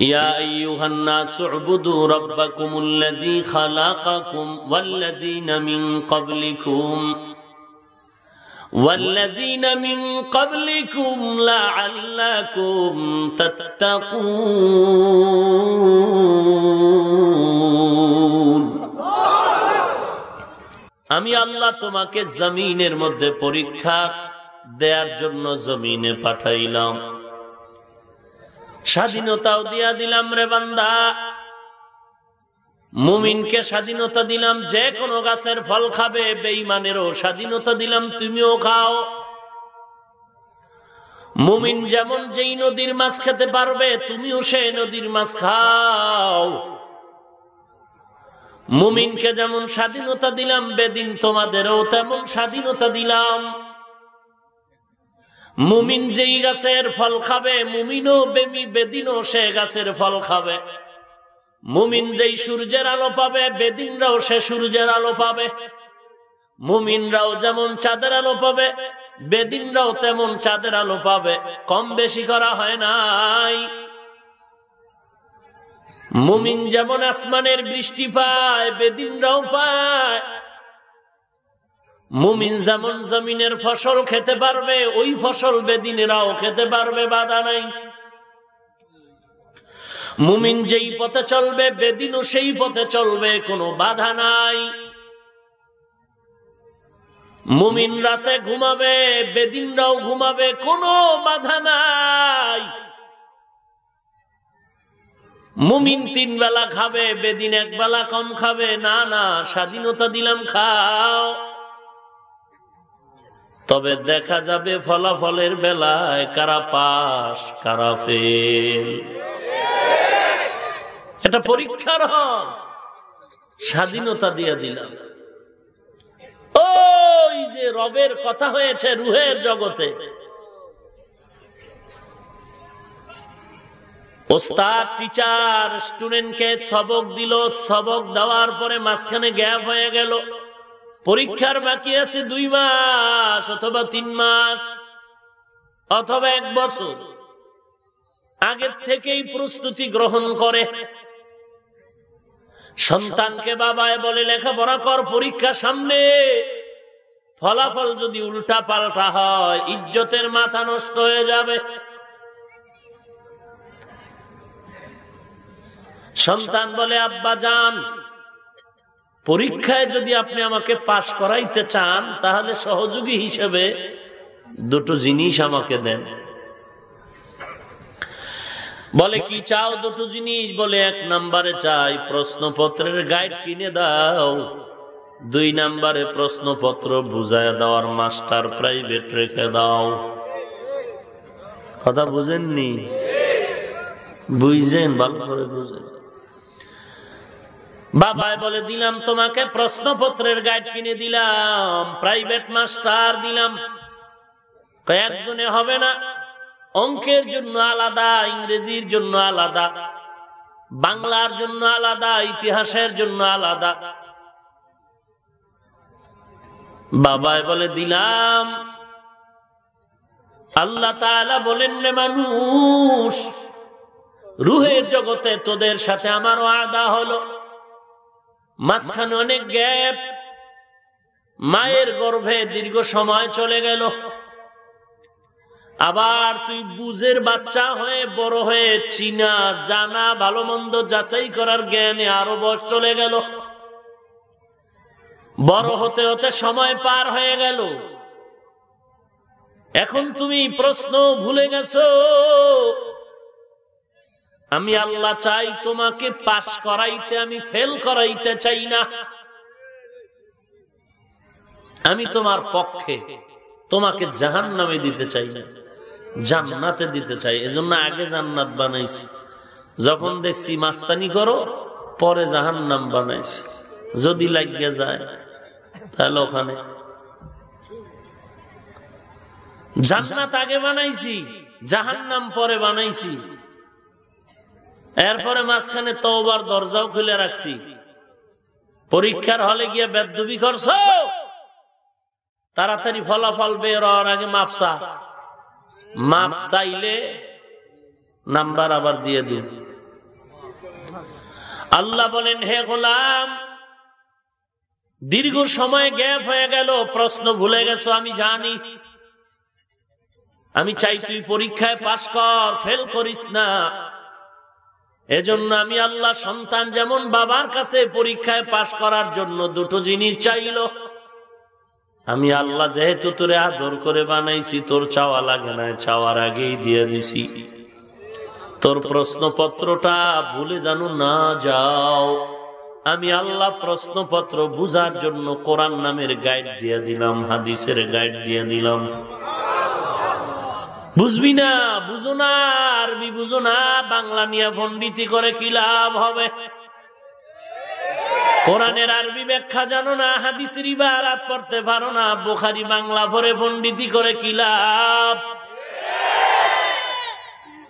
يا أيها الناس اعبدوا ربكم الذي خلقكم والذين من قبلكم والذين من قبلكم لعلكم تتقون আমি আল্লাহ তোমাকে জমিনের মধ্যে পরীক্ষা দেওয়ার জন্য জমিনে পাঠাইলাম স্বাধীনতাও দিয়া দিলাম রে বান্দা। মুমিনকে স্বাধীনতা দিলাম, যে কোনো গাছের ফল খাবে বেইমানেরও স্বাধীনতা দিলাম, তুমিও খাও। মুমিন যেমন যেই নদীর মাছ খেতে পারবে, তুমিও সেই নদীর মাছ খাও। মুমিনকে যেমন স্বাধীনতা দিলাম, বেদিন তোমাদেরও তেমন স্বাধীনতা দিলাম। মুমিন যেই গাছের ফল খাবে, মুমিনও বেমি বেদিনও সে গাছের ফল খাবে। মুমিন যেই সূর্যের আলো পাবে, বেদিনরাও সে সূর্যের আলো পাবে। মুমিনরাও যেমন চাঁদের আলো পাবে, বেদিনরাও তেমন চাঁদের আলো পাবে। কম বেশি করা হয় নাই। মুমিন যেমন আসমানের বৃষ্টি পায়, বেদিনরাও পায়। মুমিন যেমন জমিনের ফসল খেতে পারবে, ওই ফসল বেদিনেরাও খেতে পারবে, বাধা নাই। মুমিন যেই পথে চলবে, বেদিনও সেই পথে চলবে, কোনো বাধা নাই। মুমিন রাতে ঘুমাবে, বেদিনরাও ঘুমাবে, কোনো বাধা নাই। মুমিন তিন বেলা খাবে, বেদিন এক বেলা কম খাবে, না না, স্বাধীনতা দিলাম, খাও। তবে দেখা যাবে ফলাফলের বেলায় কারা পাস, কারা ফেল। এটা পরীক্ষার স্বাধীনতা দিয়ে দিলাম। ওই যে রবের কথা হয়েছে রুহের জগতে। ওস্তাদ, টিচার, স্টুডেন্টকে সবক দিল, সবক দেওয়ার পরে মাঝখানে গ্যাপ হয়ে গেল। পরীক্ষার বাকি আছে দুই মাস অথবা তিন মাস, অথবা এক বছর। আগের থেকেই প্রস্তুতি গ্রহণ করে। সন্তানকে বাবায় বলে লেখাপড়া কর, পরীক্ষা সামনে। ফলাফল যদি উল্টা পাল্টা হয়, ইজ্জতের মাথা নষ্ট হয়ে যাবে। সন্তান বলে, আব্বা, যান। পরীক্ষায় যদি আপনি আমাকে পাশ করাইতে চান, তাহলে সহযোগী হিসেবে দুটো জিনিস আমাকে দেন। বলে, কি চাও দুটো জিনিস? বলে, এক নাম্বারে চাই প্রশ্নপত্রের গাইড কিনে দাও। দুই নাম্বারে প্রশ্নপত্র বুঝায় দেওয়ার মাস্টার প্রাইভেট রেখে দাও। কথা বুঝেননি? বুঝছেন ভালো করে বুঝেন। বাবায় বলে, দিলাম তোমাকে, প্রশ্নপত্রের গাইড কিনে দিলাম, প্রাইভেট মাস্টার দিলাম। কয়েকজনে হবে না, অঙ্কের জন্য আলাদা, ইংরেজির জন্য আলাদা, বাংলার জন্য আলাদা, ইতিহাসের জন্য আলাদা। বাবায় বলে, দিলাম। আল্লাহ তাআলা বলেন রে মানুষ, রুহের জগতে তোদের সাথে আমারও আদা হলো। মাঝখানে অনেক গ্যাপ। মায়ের গর্ভে দীর্ঘ সময় চলে গেল। আবার তুই বুঝের বাচ্চা হয়ে, বড় হয়ে চিনা, জানা ভালো মন্দ যাচাই করার জ্ঞানে আরও বয়স চলে গেল। বড় হতে হতে সময় পার হয়ে গেল। এখন তুমি প্রশ্ন ভুলে গেছো আমি আল্লাহ চাই তোমাকে পাশ করাইতে, আমি ফেল করাইতে চাই না। আমি তোমার পক্ষে তোমাকে জাহান নামে দিতে চাই না, জান্নাতে দিতে চাই। এজন্য আগে জান্নাত বানাইছি। যখন দেখছি মাস্তানি করো, পরে জাহান নাম বানাইছি। যদি লাগিয়ে যায়, তাহলে ওখানে। জান্নাত আগে বানাইছি জাহান নাম পরে বানাইছি। এরপরে মাঝখানে তোবার দরজাও খুলে রাখছি। পরীক্ষার হলে গিয়ে বেদবি করছ? তাড়াতাড়ি ফলাফল বের হওয়ার আগে মাপসা মাপ চাইলে নাম্বার আবার দিয়ে দিন আল্লাহ বলেন, হে গোলাম, দীর্ঘ সময় গ্যাপ হয়ে গেল, প্রশ্ন ভুলে গেছো, আমি জানি। আমি চাই তুই পরীক্ষায় পাশ কর, ফেল করিস না। এজন্য আমি আল্লাহ সন্তান যেমন বাবার কাছে পরীক্ষায় পাশ করার জন্য দুটো জিনিস চাইল। আমি আল্লাহ যেহেতু তোরে আদর করে বানাইছি, তোর চাওয়া লাগে না, চাওয়ার আগেই দিয়ে দিছি। তোর প্রশ্নপত্রটা ভুলে জানো না, যাও। আমি আল্লাহ প্রশ্নপত্র বুঝার জন্য কোরআন নামের গাইড দিয়ে দিলাম, হাদিসের গাইড দিয়ে দিলাম। বুঝবি না, বুঝো না, আরবি বুঝো না, বাংলা নিয়ে পন্ডিতি করে কি লাভ হবে? কোরআনের আরবি ব্যাখ্যা জানো না, হাদিসের ইবারাত পড়তে পারো না, বোখারি বাংলা ভরে পন্ডিতি করে কি লাভ?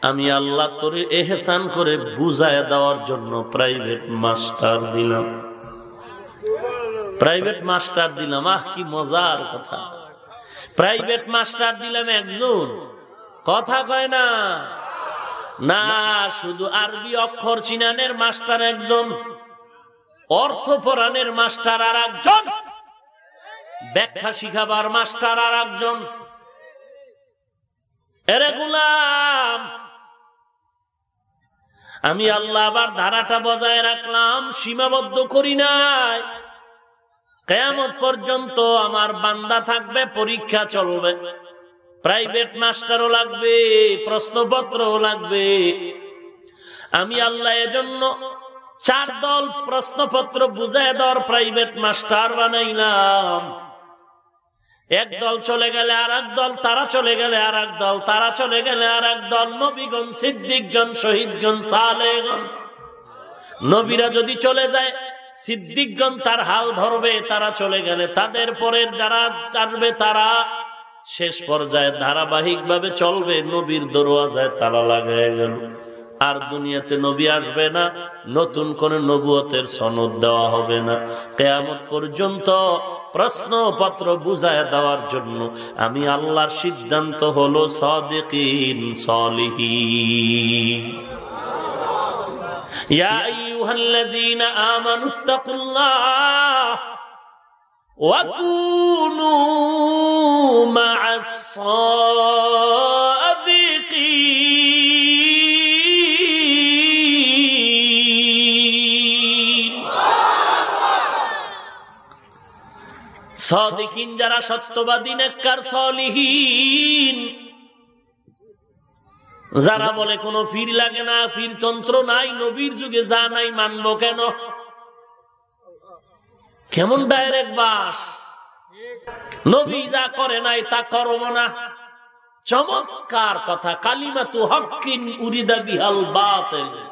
আমি আল্লাহ তোরে এহসান করে বুঝায় দেওয়ার জন্য প্রাইভেট মাস্টার দিলাম। প্রাইভেট মাস্টার দিলাম, আহ, কি মজার কথা। প্রাইভেট মাস্টার দিলাম একজন। কথা কয় না? না, শুধু আরবি অক্ষর চিনানের মাস্টার একজন অর্থ পরাণের মাস্টার আর একজন ব্যাখ্যা শিখাবার মাস্টার আর একজন আমি আল্লাহ আবার ধারাটা বজায় রাখলাম, সীমাবদ্ধ করি নাই। কেয়ামত পর্যন্ত আমার বান্দা থাকবে, পরীক্ষা চলবে। প্রাইভেট মাস্টারও লাগবে, প্রশ্নপত্রও লাগবে। আমি আল্লাহ এজন্য চার দল প্রশ্নপত্র বুঝায় দেওয়ার প্রাইভেট মাস্টার বানাইলাম। এক দল চলে গেলে আর দল, তারা চলে গেলে আর দল, তারা চলে গেলে আর দল, নবীগণ, সিদ্দিকগণ, শহীদগণ সালেগণ নবীরা যদি চলে যায়, সিদ্দিকগণ তার হাল ধরবে, তারা চলে গেলে। তাদের পরের যারা আসবে, তারা শেষ পর্যায়ে ধারাবাহিক ভাবে চলবে, নবীর দরওয়াজায় তালা লাগাই গেল। আর দুনিয়াতে নবী আসবে না, নতুন কোন নবুয়তের সনদ দেওয়া হবে না। কেয়ামত পর্যন্ত প্রশ্নপত্র বুঝায় দেওয়ার জন্য আমি আল্লাহর সিদ্ধান্ত হলো সদেকিন সলিহি ইয়া আইয়ুহাল্লাযীনা আমানুত্তাকুল্লাহ وكونوا مع الصادقين সদিকিন যারা সত্যবাদী নেককার সলিহীন যারা বলে কোনো ফির লাগে না ফির তন্ত্র নাই নবীর যুগে যা নাই মানবো কেন কেমন ডাইরেক্ট বাস? নবী যা করে নাই তা করব না। চমৎকার কথা কালিমা তু হকিন উরিদা বিহাল বাতেল।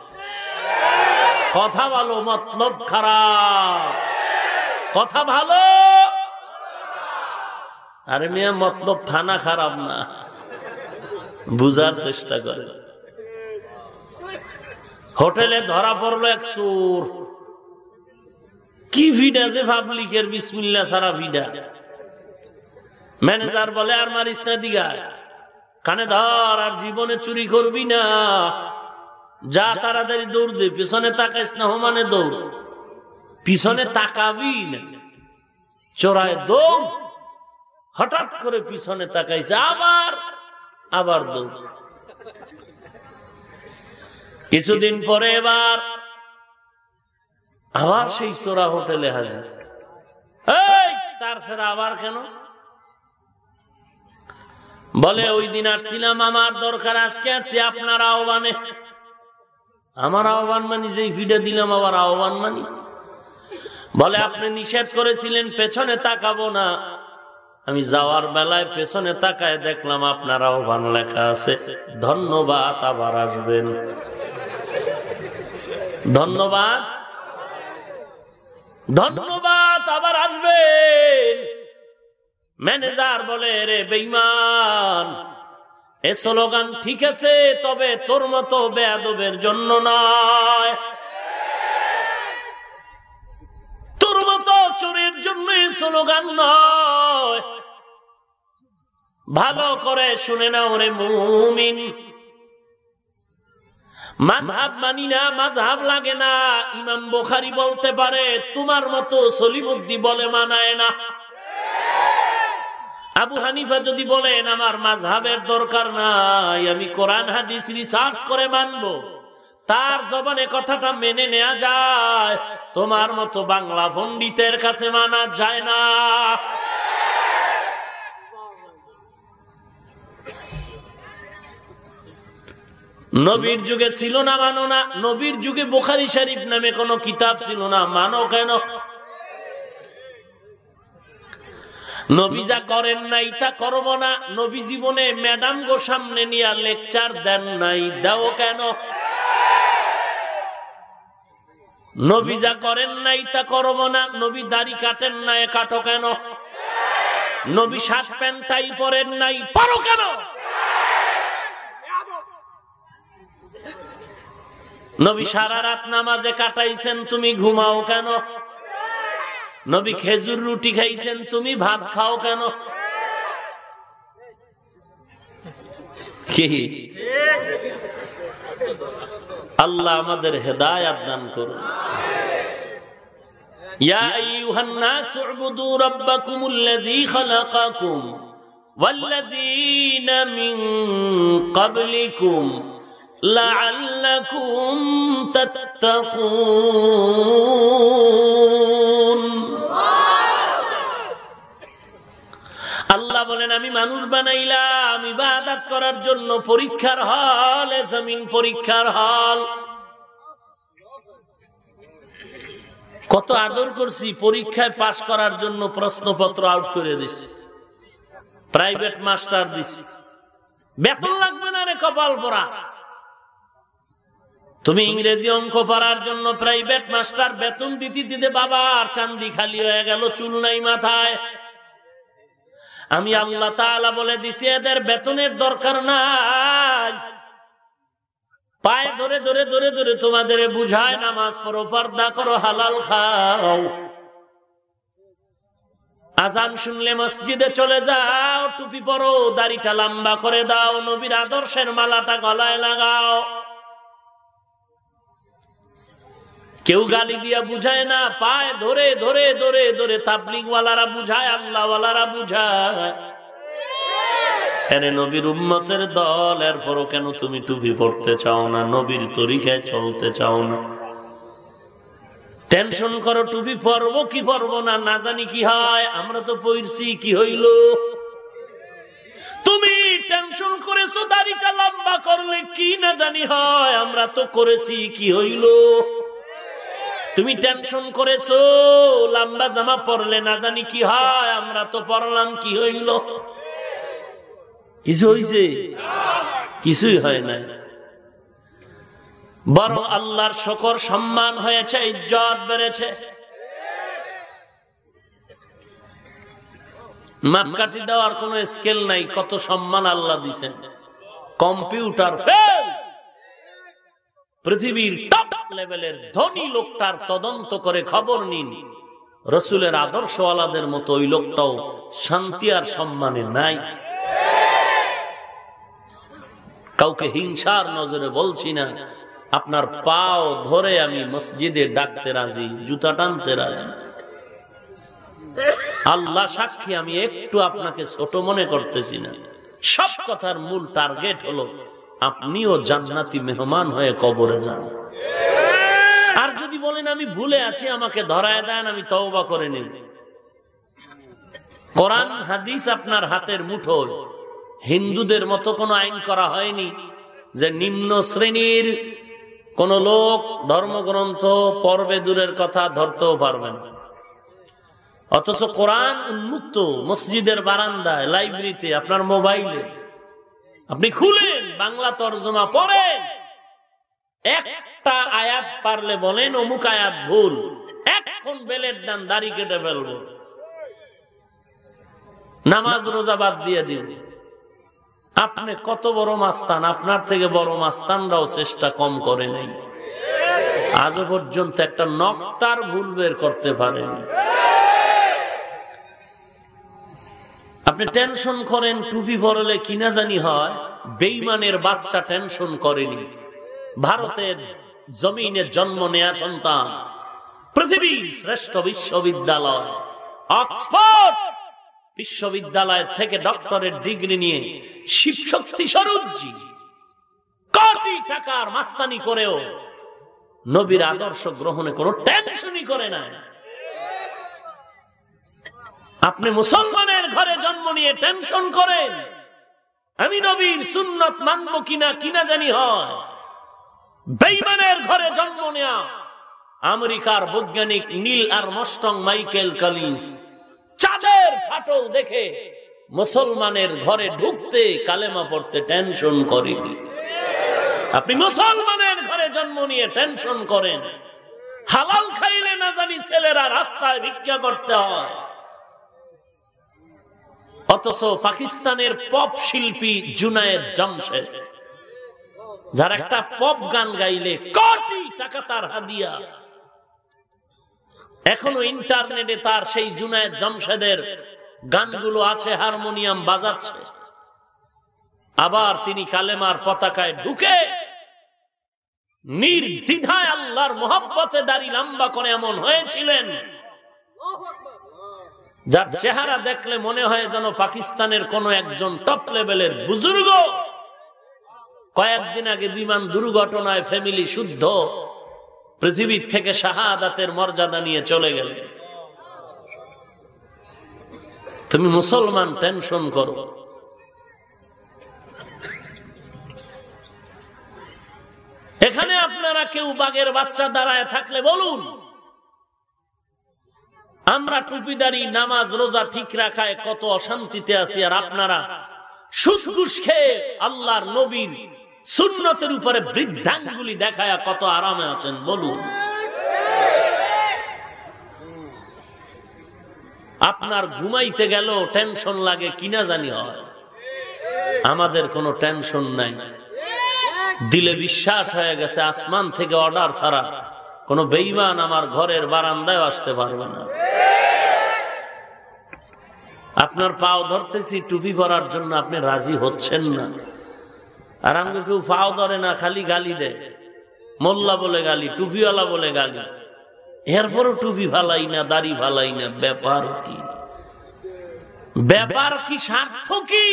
কথা ভালো, মতলব খারাপ। কথা ভালো? আরে মেয়ে, মতলব থানা খারাপ না। বুঝার চেষ্টা করে। হোটেলে ধরা পড়ল এক সুর। কি ভিডা যে পাবলিকের? বিসমিল্লা সারা ভিডা ম্যানেজার বলে, আর মারিস না দিঘা কানে ধর, আর জীবনে চুরি করবি না। যা তাড়াতাড়ি দৌড় দে, পিছনে তাকাইস না হমানে দৌড়। পিছনে তাকাবি না। চোরায় দৌড়। হঠাৎ করে পিছনে তাকাইছে, আবার আবার দৌড়। কিছুদিন পরে এবার আবার সেই চোরা হোটেলে হাজির। তার সেরা আবার কেন? বলে, ওই দিন আর ছিলাম আমার দরকার, আজকে আসছি আপনার আহ্বানে। আমার আহ্বান মানি যেই ফিডে দিলাম আবার আহ্বান মানি। বলে, আপনি নিষেধ করেছিলেন, পেছনে তাকাবো না। আমি যাওয়ার বেলায় পেছনে তাকায় দেখলাম আপনার আহ্বান লেখা আছে, ধন্যবাদ আবার আসবেন। ধন্যবাদ? ধন্যবাদ, আবার আসবেন। ম্যানেজার বলে, রে বেইমান এ স্লোগান ঠিক আছে, তবে তোর মতো বেয়াদবের জন্য নয়। তোর মতো চোরের জন্য স্লোগান নয়। ভালো করে শুনে নাও রে মুমিন। মাঝহাব মানি না মাঝহাব লাগে না। ইমাম বোখারি বলতে পারে, তোমার মতো সলিমুদ্দি বলে মানায় না। আবু হানিফা যদি বলেন, আমার মাঝহাবের দরকার নাই, আমি কোরআন, হাদিস, রিসার্চ করে মানব। তার জবানে কথাটা মেনে নেওয়া যায়, তোমার মতো বাংলা পণ্ডিতের কাছে মানা যায় না। নবীর যুগে ছিল না, মানো না। নবীর যুগে বোখারি শরীফ নামে কোনো কিতাব ছিল না, মানো কেন? করেন করব না। নবী জীবনে ম্যাডাম গো সামনে নিয়ে লেকচার দেন নাই, দাও কেন? নবী করেন নাই তা করব না। নবী দাড়ি কাটেন নাই, কাটো কেন? নবী শার্ট প্যান্ট টাই পরেন নাই, পারো কেন? নবী সারা রাত নামাজে কাটাইছেন তুমি ঘুমাও কেন নবী খেজুর রুটি খাইছেন তুমি ভাত খাও কেন কি আল্লাহ আমাদের হেদায়াত দান করুন يا أيها الناس اعبدوا ربكم الذي خلقكم والذين من قبلكم لعلكم تتقون আল্লাহ বলেন আমি মানুষ বানাইলাম ইবাদত করার জন্য পরীক্ষার হল জমিন পরীক্ষার হল কত আদর করছি পরীক্ষায় পাশ করার জন্য প্রশ্নপত্র আউট করে দিছি প্রাইভেট মাস্টার দিছি বেতন লাগবে না রে কপাল পরা তুমি ইংরেজি অঙ্ক পড়ার জন্য প্রাইভেট মাস্টার বেতন দিতে দিতে বাবা আর চান্দি খালি হয়ে গেল চুল নাই মাথায়। আমি আল্লাহ তাআলা বলে দিছি এদের বেতনের দরকার নাই। পায়ে ধরে ধরে ধরে ধরে তোমাদের বুঝায় নামাজ পড়ো পর্দা করো হালাল খাও। আজান শুনলে মসজিদে চলে যাও টুপি পরো দাড়িটা লম্বা করে দাও নবীর আদর্শের মালাটা গলায় লাগাও। কেউ গালি দিয়া বুঝায় না, পায়ে ধরে ধরে ধরে ধরে তাবলিগওয়ালারা বুঝায়, আল্লাহওয়ালারা বুঝায়। দল, এরপরও কেন তুমি টুপি পড়তে চাও না, নবীর তরিকায় চলতে চাও না? টেনশন করো, টুপি পরবো কি পরবো না না জানি কি হয়, আমরা তো পড়ছি কি হইল? তুমি টেনশন করেছ, দাড়িটা লম্বা করলে কি না জানি হয়, আমরা তো করেছি, কি হইল? তুমি টেনশন করেছ? লম্বা জামা পরলে না জানি কি হয়, আমরা তো পরলাম, কি হইল? কিছু হইছে? কিছুই হয় না বরং আল্লাহর শকর, সম্মান হয়েছে, ইজ্জত বেড়েছে। মাপকাঠি দেওয়ার কোন স্কেল নাই, কত সম্মান আল্লাহ দিছেন। কম্পিউটার ফেল পৃথিবীর টপ লেভেলের ধনী লোকটার তদন্ত করে খবর নিন। রসুলের আদর্শওয়ালাদের মতো ওই লোকটাও শান্তি আর সম্মানে নাই। কাউকে হিংসার নজরে বলছি না। আপনার পাও ধরে আমি মসজিদে ডাকতে রাজি, জুতা টানতে রাজি। আল্লাহ সাক্ষী, আমি একটু আপনাকে ছোট মনে করতেছি না। সব কথার মূল টার্গেট হলো আপনিও জান্নাতি মেহমান হয়ে কবরে যান। আর যদি বলেন, আমি ভুলে আছি, আমাকে ধরায় দেন, আমি তওবা করে নিন কোরআন, হাদিস আপনার হাতের মুঠোয়। হিন্দুদের মতো কোনো আইন করা হয়নি যে নিম্ন শ্রেণির কোন লোক ধর্মগ্রন্থ পর্বে দূরের কথা ধরতেও পারবে না। অথচ কোরআন উন্মুক্ত মসজিদের বারান্দায়, লাইব্রেরিতে, আপনার মোবাইলে আপনি খুলেন, বাংলা তর্জমা পড়েন। একটা আয়াত পারলে বলেন, অমুক আয়াত ভুল। এখন বেলের দান দাড়ি কেটে ফেলব। নামাজ রোজা বাদ দিয়ে দিন। আপনি কত বড় মাস্তান, আপনার থেকে বড় মাস্তানরাও চেষ্টা কম করে নেই। আজও পর্যন্ত একটা নক্তার ভুল বের করতে পারেন। আপনি টেনশন করেন, টুপি পরলে কিনা জানি হয়, বেইমানের বাচ্চা টেনশন করেনি। ভারতের জমিনে জন্ম নেয়া সন্তান, পৃথিবীর শ্রেষ্ঠ বিশ্ববিদ্যালয়, অক্সফোর্ড বিশ্ববিদ্যালয় থেকে ডক্টরের ডিগ্রি নিয়ে শিবশক্তি স্বরূপজি কোটি টাকার মাস্তানি করেও নবীর আদর্শ গ্রহণে কোনো টেনশনই করে না আপনি মুসলমানের ঘরে জন্ম নিয়ে টেনশন করেন। আমি নবীর সুন্নত মানব কিনা কিনা জানি হয়। বেইমানের ঘরে জন্ম নেয়া আমেরিকার বৈজ্ঞানিক নীল আর মস্টং মাইকেল কালিস। চাঁদের ফাটল দেখে মুসলমানের ঘরে ঢুকতে কালেমা পড়তে টেনশন করেনি আপনি মুসলমানের ঘরে জন্ম নিয়ে টেনশন করেন। হালাল খাইলে না জানি ছেলেরা রাস্তায় ভিক্ষা করতে হয়। অথচ পাকিস্তানের পপ শিল্পী জুনায়েদ জামশেদ, যার একটা পপ গান গাইলে কোটি টাকা তার হাদিয়া। এখনও ইন্টারনেটে তার সেই জুনায়েদ জামশেদের গানগুলো আছে, হারমোনিয়াম বাজাচ্ছে। আবার তিনি কালেমার পতাকায় ঢুকে নির্দ্বিধায় আল্লাহর মোহাব্বতে দাড়ি লম্বা করে এমন হয়েছিলেন। যার চেহারা দেখলে মনে হয় যেন পাকিস্তানের কোন একজন টপ লেভেলের বুজুর্গ। কয়েকদিন আগে বিমান দুর্ঘটনায় ফ্যামিলি শুদ্ধ, পৃথিবীর থেকে শাহাদাতের মর্যাদা নিয়ে চলে গেল। তুমি মুসলমান টেনশন করো। এখানে আপনারা কেউ বাঘের বাচ্চা দাঁড়ায় থাকলে বলুন আমরা টুপিদারি, নামাজ, রোজা ঠিক রাখায় কত অশান্তিতে আছি, আর আপনারা সুসকুস খেয়ে আল্লাহর নবীর সুন্নতের উপরে বৃদ্ধাঙ্গুলি দেখায় কত আরামে আছেন, বলুন। আপনার ঘুমাইতে গেল টেনশন লাগে, কিনা জানি হয়। আমাদের কোনো টেনশন নাই। দিলে বিশ্বাস হয়ে গেছে, আসমান থেকে অর্ডার ছাড়া কোন বেইমান আমার ঘরের বারান্দায় আসতে পারবে না। আপনার পাও ধরতেছি, টুপি পরার জন্য আপনি রাজি হচ্ছেন না। আর আমাকে কেউ পাও ধরে না, খালি গালি দেয়। মোল্লা বলে গালি, টুপিওয়ালা বলে গালি। এরপরও টুপি ফালাই না, দাড়ি ফালাই না, ব্যাপার কি? ব্যাপার কি, স্বার্থ কি?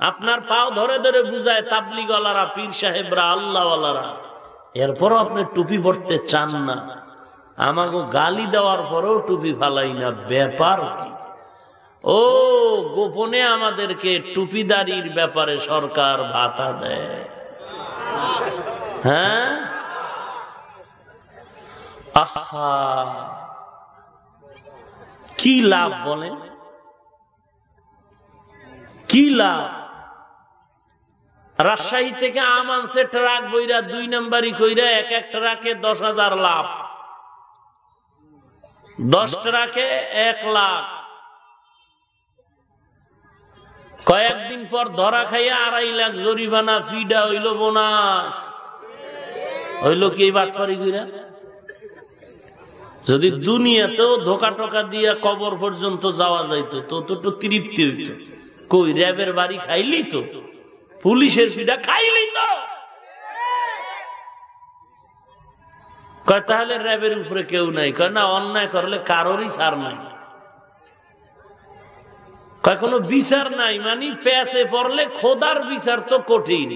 আপনার পাও ধরে ধরে বুঝায় তাবলিগলারা পীর সাহেবরা, আল্লাহওয়ালারা। এরপরও আপনি টুপি পড়তে চান না। আমাকে গালি দেওয়ার পরেও টুপি ফালাই না। ব্যাপার কি? ও, গোপনে আমাদেরকে টুপিদারির ব্যাপারে সরকার ভাতা দেয়। হ্যাঁ? আহা! কি লাভ বলেন? কি লাভ? রাজশাহী থেকে আম আনছে ট্রাক বইরা দুই নাম্বারই কইরা এক এক ট্রাকে দশ হাজার লাভ। দশ ট্রাকে এক লাখ। কয়েকদিন পর ধরা খাইয়া আড়াই লাখ জরিমানা, ফিডা হইল বোনাস। হইল কি বাটপারি কইরা? যদি দুনিয়াতেও ধোকা টোকা দিয়া কবর পর্যন্ত যাওয়া যাইতো, তো তো তৃপ্তি হইত। কই, র্যাবের বাড়ি খাইলি তো। পুলিশের ফিডা খাইলি তো। তাহলে র্যাবের উপরে কেউ নাই। কয়, না, অন্যায় করলে কারোরই ছাড় নাই। কয়, কোনো বিচার নাই মানে প্যাসে পড়লে খোদার বিচার তো কঠিন।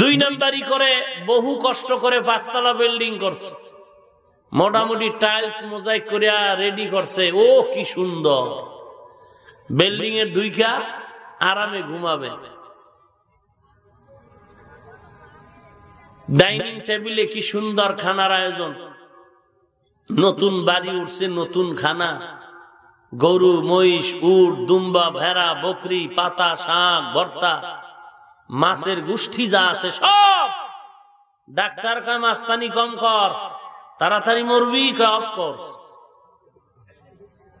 দুই নাম্বারই করে বহু কষ্ট করে পাঁচতলা বিল্ডিং করছে। মোটামুটি টাইলস মোজাইক করিয়া রেডি করছে। ও, কি সুন্দর। বিল্ডিং এর দুইখা আরামে ঘুমাবে। ডাইনিং টেবিলে কি সুন্দর খানার আয়োজন? নতুন বাড়ি উঠছে, নতুন খানা। গরু, মহিষ, উট, দুম্বা, ভেড়া, বকরি, পাতা, শাক, ভর্তা, মাছের গোষ্ঠী যা আছে সব। ডাক্তার কয় মাস্তানি কম কর, তাড়াতাড়ি মরবি অফকোর্স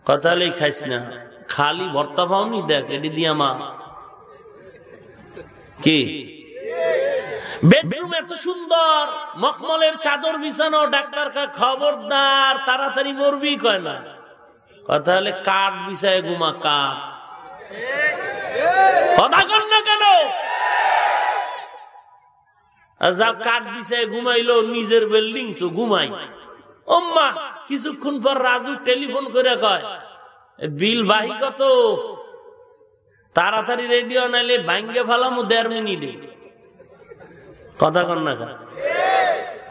কথা খাইস না। খালি ভর্তা পাওনি দেখ, এটি দিয়া মা। কি? বেডরুম এত সুন্দর, মখমলের চাদর বিছানো ডাক্তার খবরদার, তাড়াতাড়ি মরবি কয় না। কথা হলে কাঠ বিছায় ঘুমা কাঠ কথা কর না কেন? যা কাঠ বিছায় ঘুমাইলো, নিজের বিল্ডিং তো ঘুমাই। ওম্মা, কিছুক্ষণ পর রাজু টেলিফোন করে কয় বিল বাহি কত? তাড়াতাড়ি রেডিও নাইলে ভাঙ্গে ফেলামো দেড় মিনিটে। কথা কন না।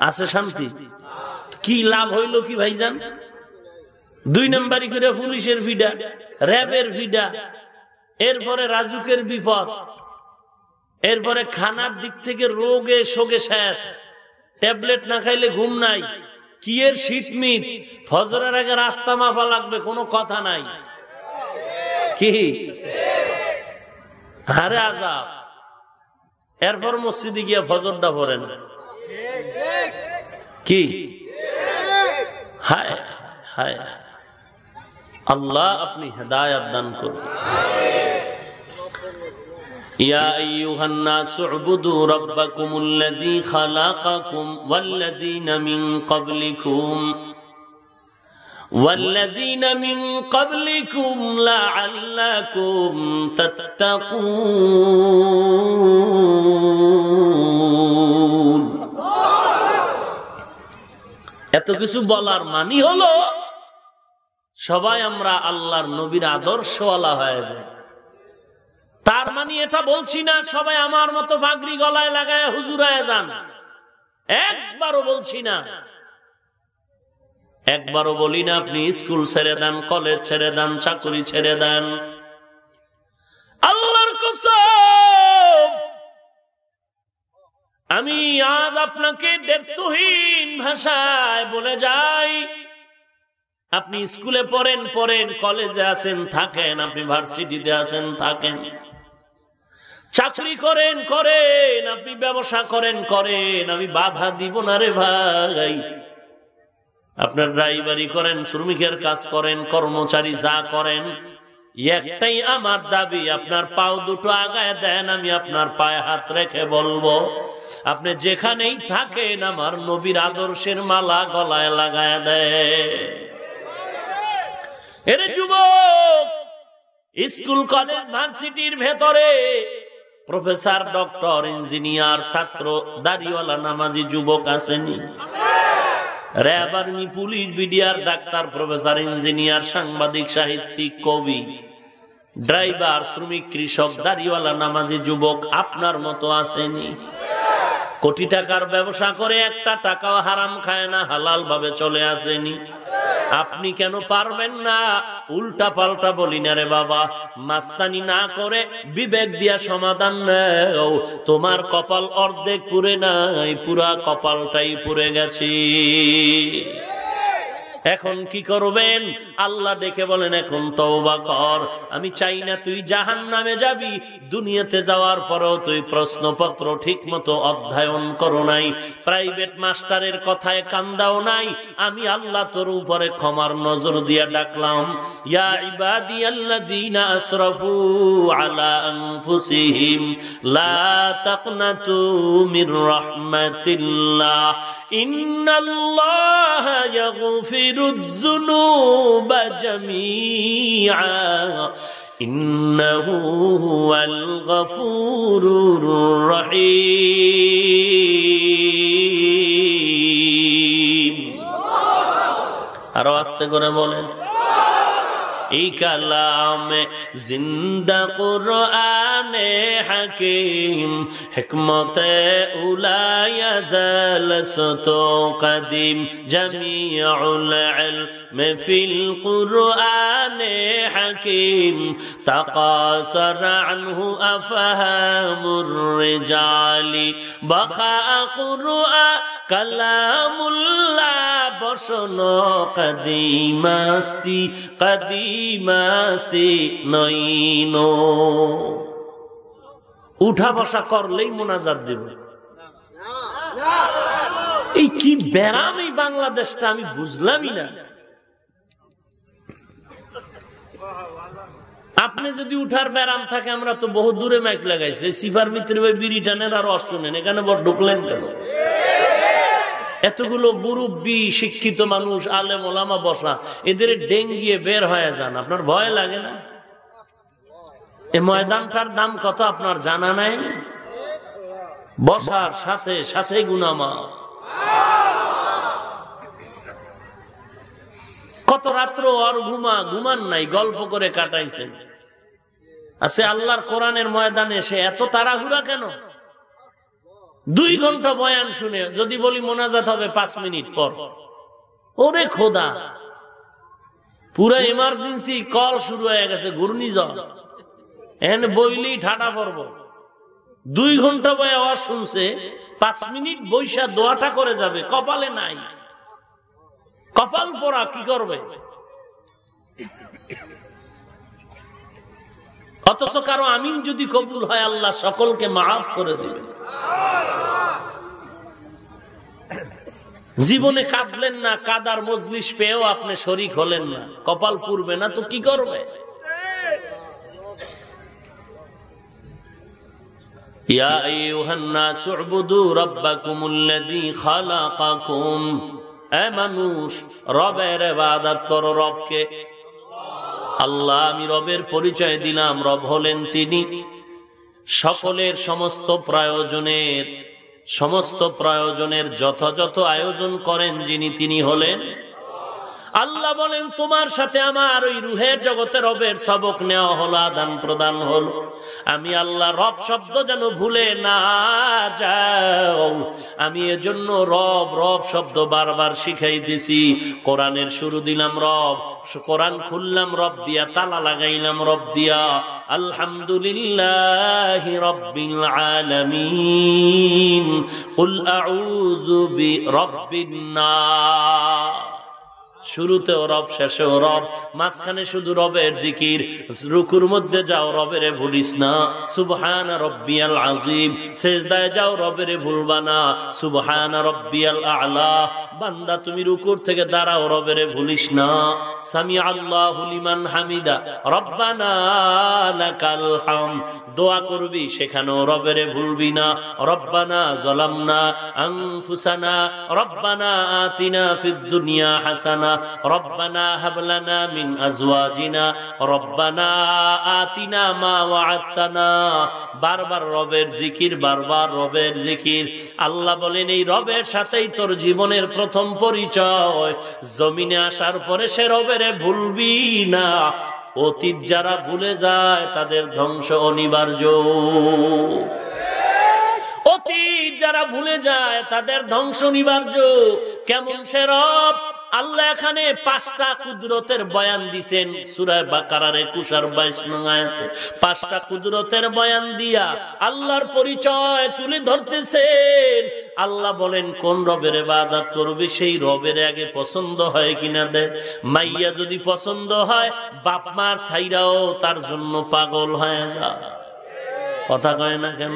আছে শান্তি? কি লাভ হইল কি ভাইজান? দুই নাম্বারি করে পুলিশের ভিডা র্যাবের ভিডা এরপরে রাজুকের বিপদ, এরপরে খানার দিক থেকে রোগে শোকে শেষ। ট্যাবলেট না খাইলে ঘুম নাই। কি এর শীত মিট? ফজরের আগে রাস্তা মাফা লাগবে, কোনো কথা নাই। কি? আরে আজাব। এরপর মসজিদে গিয়া ফজরটা পড়েন। কি? হায় হায়। আল্লাহ আপনি হেদায়াত দান করুন। يا أيها الناس اعبدوا ربكم الذي خلقكم والذين من قبلكم والذين من قبلكم لعلكم تتقون এত কিছু বলার মানি হলো সবাই আমরা আল্লাহর নবীর আদর্শওয়ালা হয়ে যায় তার মানে এটা বলছি না, সবাই আমার মতো পাগড়ি গলায় লাগায় হুজুরায় যান। একবারও বলছি না। একবারও বলি না, আপনি স্কুল ছেড়ে দেন, কলেজ ছেড়ে দেন, চাকরি ছেড়ে দেন। আল্লাহর আমি আজ আপনাকে দেবতুহীন ভাষায় বলে যাই, আপনি স্কুলে পড়েন পড়েন, কলেজে আছেন, থাকেন, আপনি ভার্সিটিতে আছেন, থাকেন। চাকরি করেন করেন, আপনি ব্যবসা করেন করেন, আমি বাধা দিব না রে ভাই। আপনার ড্রাইভারি করেন, শ্রমিকের কাজ করেন, কর্মচারী যা করেন, একটাই আমার দাবি, আপনার পাও দুটো আগায় দেন, আমি আপনার পায়ে হাত রেখে বলব, আপনি যেখানেই থাকেন, আমার নবীর আদর্শের মালা গলায় লাগায় দেয় এরে যুবক, স্কুল, কলেজ, ভার্সিটির ভেতরে প্রফেসর, ডক্টর, ইঞ্জিনিয়ার, ছাত্র, দাড়িওয়ালা, নামাজি, যুবক আসেনি RAB army police, BDR, doctor, professor, engineer, সাংবাদিক, সাহিত্যিক, কবি, ড্রাইভার, শ্রমিক, কৃষক, দাড়িওয়ালা, নামাজি, যুবক আপনার মতো আসেনি কোটি টাকার ব্যবসা করে একটা টাকাও হারাম খায় না, হালাল ভাবে চলে আসেনি? আপনি কেন পারবেন না? উল্টা পাল্টা বলি না রে বাবা। মাস্তানি না করে বিবেক দিয়া সমাধান নেও। তোমার কপাল অর্ধেক পুরে নাই, পুরা কপালটাই পুরে গেছি। এখন কি করবেন? আল্লাহ ডেকে বলেন, এখন তওবা কর। আমি চাই না তুই জাহান নামে যাবি। দুনিয়াতে যাওয়ার পরেও তুই প্রশ্নপত্র ঠিক মতো অধ্যয়ন করো নাই। প্রাইভেট মাস্টারের কথায় কান্দাও নাই। আমি আল্লাহ তোর উপরে ক্ষমার নজর দিয়া ডাকলাম। ইয়া ইবাদি আল্লাযীনা আসরাফু আলা আনফুসিহিম, লা তাকনাতু মির রাহমাতিল্লাহ। ইন্নাল্লাহা ইয়াগফিরু الذنوب جميعا إنه هو الغفور الرحيم আরো আস্তে করে বলেন কালাম জিন্দা কোরআনে হাকিম, হেকমতে উলায়া জালসত কাদিম, জামিউল ইলম ফিল কোরআনে হাকিম, তাকাসার আনহু আফহামুর রিজালি বখা কুরআ কালামুল্লাহ বসন কদিমাস্তি কদিম। কদিমাস্তি নইন উঠা বসা করলেই মোনাজাত দেব। এই কি ব্যারাম এই বাংলাদেশটা আমি বুঝলামই না। আপনি যদি উঠার ব্যারাম থাকে, আমরা তো বহু দূরে মাইক লাগাইছে। সিফার ভিতরে বিড়ি টানেন আর অষ্ট নেন এখানে বড় ঢুকলেন কেন? এতগুলো মুরব্বী, শিক্ষিত মানুষ, আলেম, ওলামা বসা, এদের ডেঙ্গিয়ে বের হয়ে যান। আপনার ভয় লাগে না? এই ময়দানটার দাম কত আপনার জানা নাই? বসার সাথে সাথে গুনামা। কত রাত্র আর ঘুমা, ঘুমান নাই, গল্প করে কাটাইছেন। আছে আল্লাহর কোরআনের ময়দানে সে এত তাড়াহুড়া কেন? দুই ঘণ্টা বয়ান শুনে, যদি বলি মোনাজাত হবে পাঁচ মিনিট পর। ওরে খোদা। পুরো এমার্জেন্সি কল শুরু হয়ে গেছে, ঘূর্ণিঝড়। ঠাটা পড়ব। দুই ঘণ্টা বয়ে আওয়াজ শুনছে, পাঁচ মিনিট বৈশা দোয়াটা করে যাবে, কপালে নাই। কপাল পরা কি করবে? অথচ কারো আমিন যদি কবুল হয় আল্লাহ সকলকে মাফ করে দিবে জীবনে কাঁদলেন না কাদার মজলিস পেয়েও আপনি শরিক হলেন না কপাল পুরবে না তো কি করবে يا أيها الناس اعبدوا ربكم الذي خلقكم এ মানুষ রবের ইবাদত করো রবকে আল্লাহ আমি রবের পরিচয় দিলাম, রব হলেন তিনি। সকলের সমস্ত প্রয়োজনের সমস্ত প্রয়োজনের যথাযথ আয়োজন করেন যিনি তিনি হলেন। আল্লাহ বলেন, তোমার সাথে আমার ওই রুহের জগতে রবের সবক নেওয়া হলো, আদান প্রদান হল। আমি আল্লাহ রব শব্দ যেন ভুলে না যাও। আমি এজন্য রব রব শব্দ বারবার শিখাই দিছি। কোরআনের শুরু দিলাম রব, কোরআন খুললাম রব দিয়া, তালা লাগাইলাম রব দিয়া। আলহামদুলিল্লাহ রব্বিল আলামিন। কুল আউযু বিরাব্বিন শুরুতেও রব, শেষেও রব। মাঝখানে শুধু রবের জিকির, রুকুর মধ্যে যাও রবেরে ভুলিস না। সুবহান রব্বিয়াল আজিম শেষদায় যাও রবেরে ভুলবা না সুবহান রব্বিয়াল আলা, বান্দা তুমি রুকুর থেকে দাঁড়াও রবেরে ভুলিস না। সামি আল্লাহ লিমান হামিদা, রব্বানা লাকাল হাম। দোয়া করবি, সেখানেও রবেরে ভুলবি না। রব্বানা জলামনা আনফুসানা, রব্বানা আতিনা ফিদ দুনিয়া হাসানা। বারবার রবের জিকির, বারবার রবের জিকির। আল্লাহ বলেন, এই রবের সাথেই তোর জীবনের প্রথম পরিচয়। জমিনে আসার পরে সে রবের ভুলবি না। অতীত যারা ভুলে যায়, তাদের ধ্বংস অনিবার্য। অতীত যারা ভুলে যায়, তাদের ধ্বংস অনিবার্য। কেমন সে রব? আল্লাহ এখানে পাঁচটা কুদরতের বয়ান দিছেন। সুরায় বাকারার আর বাইশ নঙ্গায়তে পাঁচটা কুদরতের বয়ান দিয়া আল্লাহর পরিচয় তুলে ধরতেছেন। আল্লাহ বলেন, কোন রবের বাদাত করবে, সেই রবের আগে পছন্দ হয় কিনা দেয় মাইয়া যদি পছন্দ হয়, বাপ মার ছাইরাও তার জন্য পাগল হয়ে যা কথা কয় না কেন?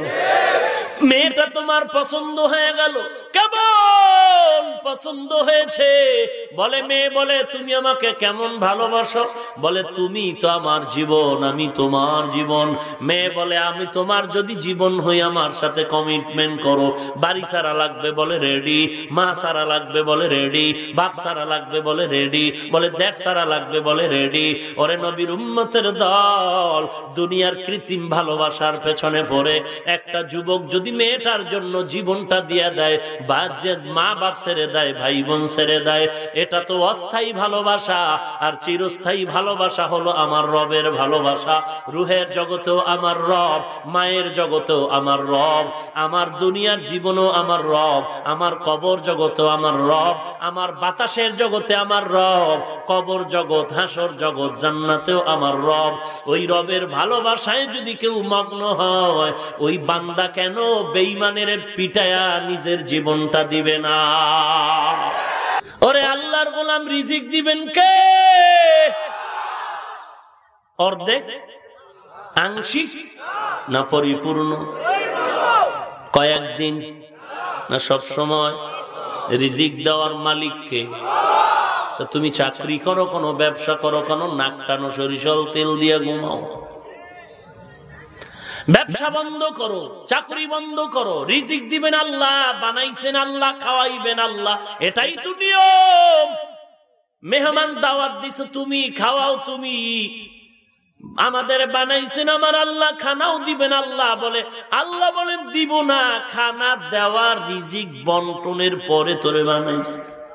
মেয়েটা তোমার পছন্দ হয়ে গেল। কেমন পছন্দ হয়েছে? বলে, মেয়ে, বলে, তুমি আমাকে কেমন ভালোবাসো? বলে, তুমি তো আমার জীবন, আমি তোমার জীবন। মেয়ে বলে, আমি তোমার যদি জীবন হই, আমার সাথে কমিটমেন্ট করো। বাড়ি সারা লাগবে বলে রেডি মা সারা লাগবে বলে রেডি বাপ সারা লাগবে বলে রেডি বলে দেড় সারা লাগবে বলে রেডি ওরে নবীর উন্মতের দল, দুনিয়ার কৃত্রিম ভালোবাসার পেছনে পড়ে। একটা যুবক যদি মেয়েটার জন্য জীবনটা দিয়ে দেয় বা যে মা বাপ ছেড়ে দেয়, ভাই বোন ছেড়ে দেয়, এটা তো অস্থায়ী ভালোবাসা। আর চিরস্থায়ী ভালোবাসা হলো আমার রবের ভালোবাসা। রুহের জগতেও আমার রব, মায়ের জগতেও আমার রব। আমার দুনিয়ার জীবনও আমার রব, আমার কবর জগতেও আমার রব। আমার বাতাসের জগতে আমার রব, কবর জগৎ, হাসর জগৎ, জান্নাতেও আমার রব। ওই রবের ভালোবাসায় যদি কেউ মগ্ন হয় ওই বান্দা কেন বেইমানের পিটায়া নিজের জীবনটা দিবে না? ওরে আল্লাহর গোলাম, রিজিক দিবেন কে? অর্ধেক আংশিক না পরিপূর্ণ? কয়েকদিন না সব সময়? রিজিক দেওয়ার মালিককে তা তুমি চাকরি করো, কোনো ব্যবসা করো, কোনো নাক টানো সরিষল তেল দিয়ে ঘুমাও। ব্যবসা বন্ধ করো, চাকরি বন্ধ করো, রিজিক দিবেন আল্লাহ, বানাইছেন আল্লাহ, খাওয়াইবেন আল্লাহ, এটাই তো নিয়ম। মেহমান দাওয়াত দিছো তুমি, খাওয়াও তুমি। আমাদের বানাইছেন আমার আল্লাহ, খানাও দিবেন আল্লাহ বলে। আল্লাহ বলেন, দিব না, খানা দেওয়ার রিজিক বন্টনের পরে তোরে বানাইছে।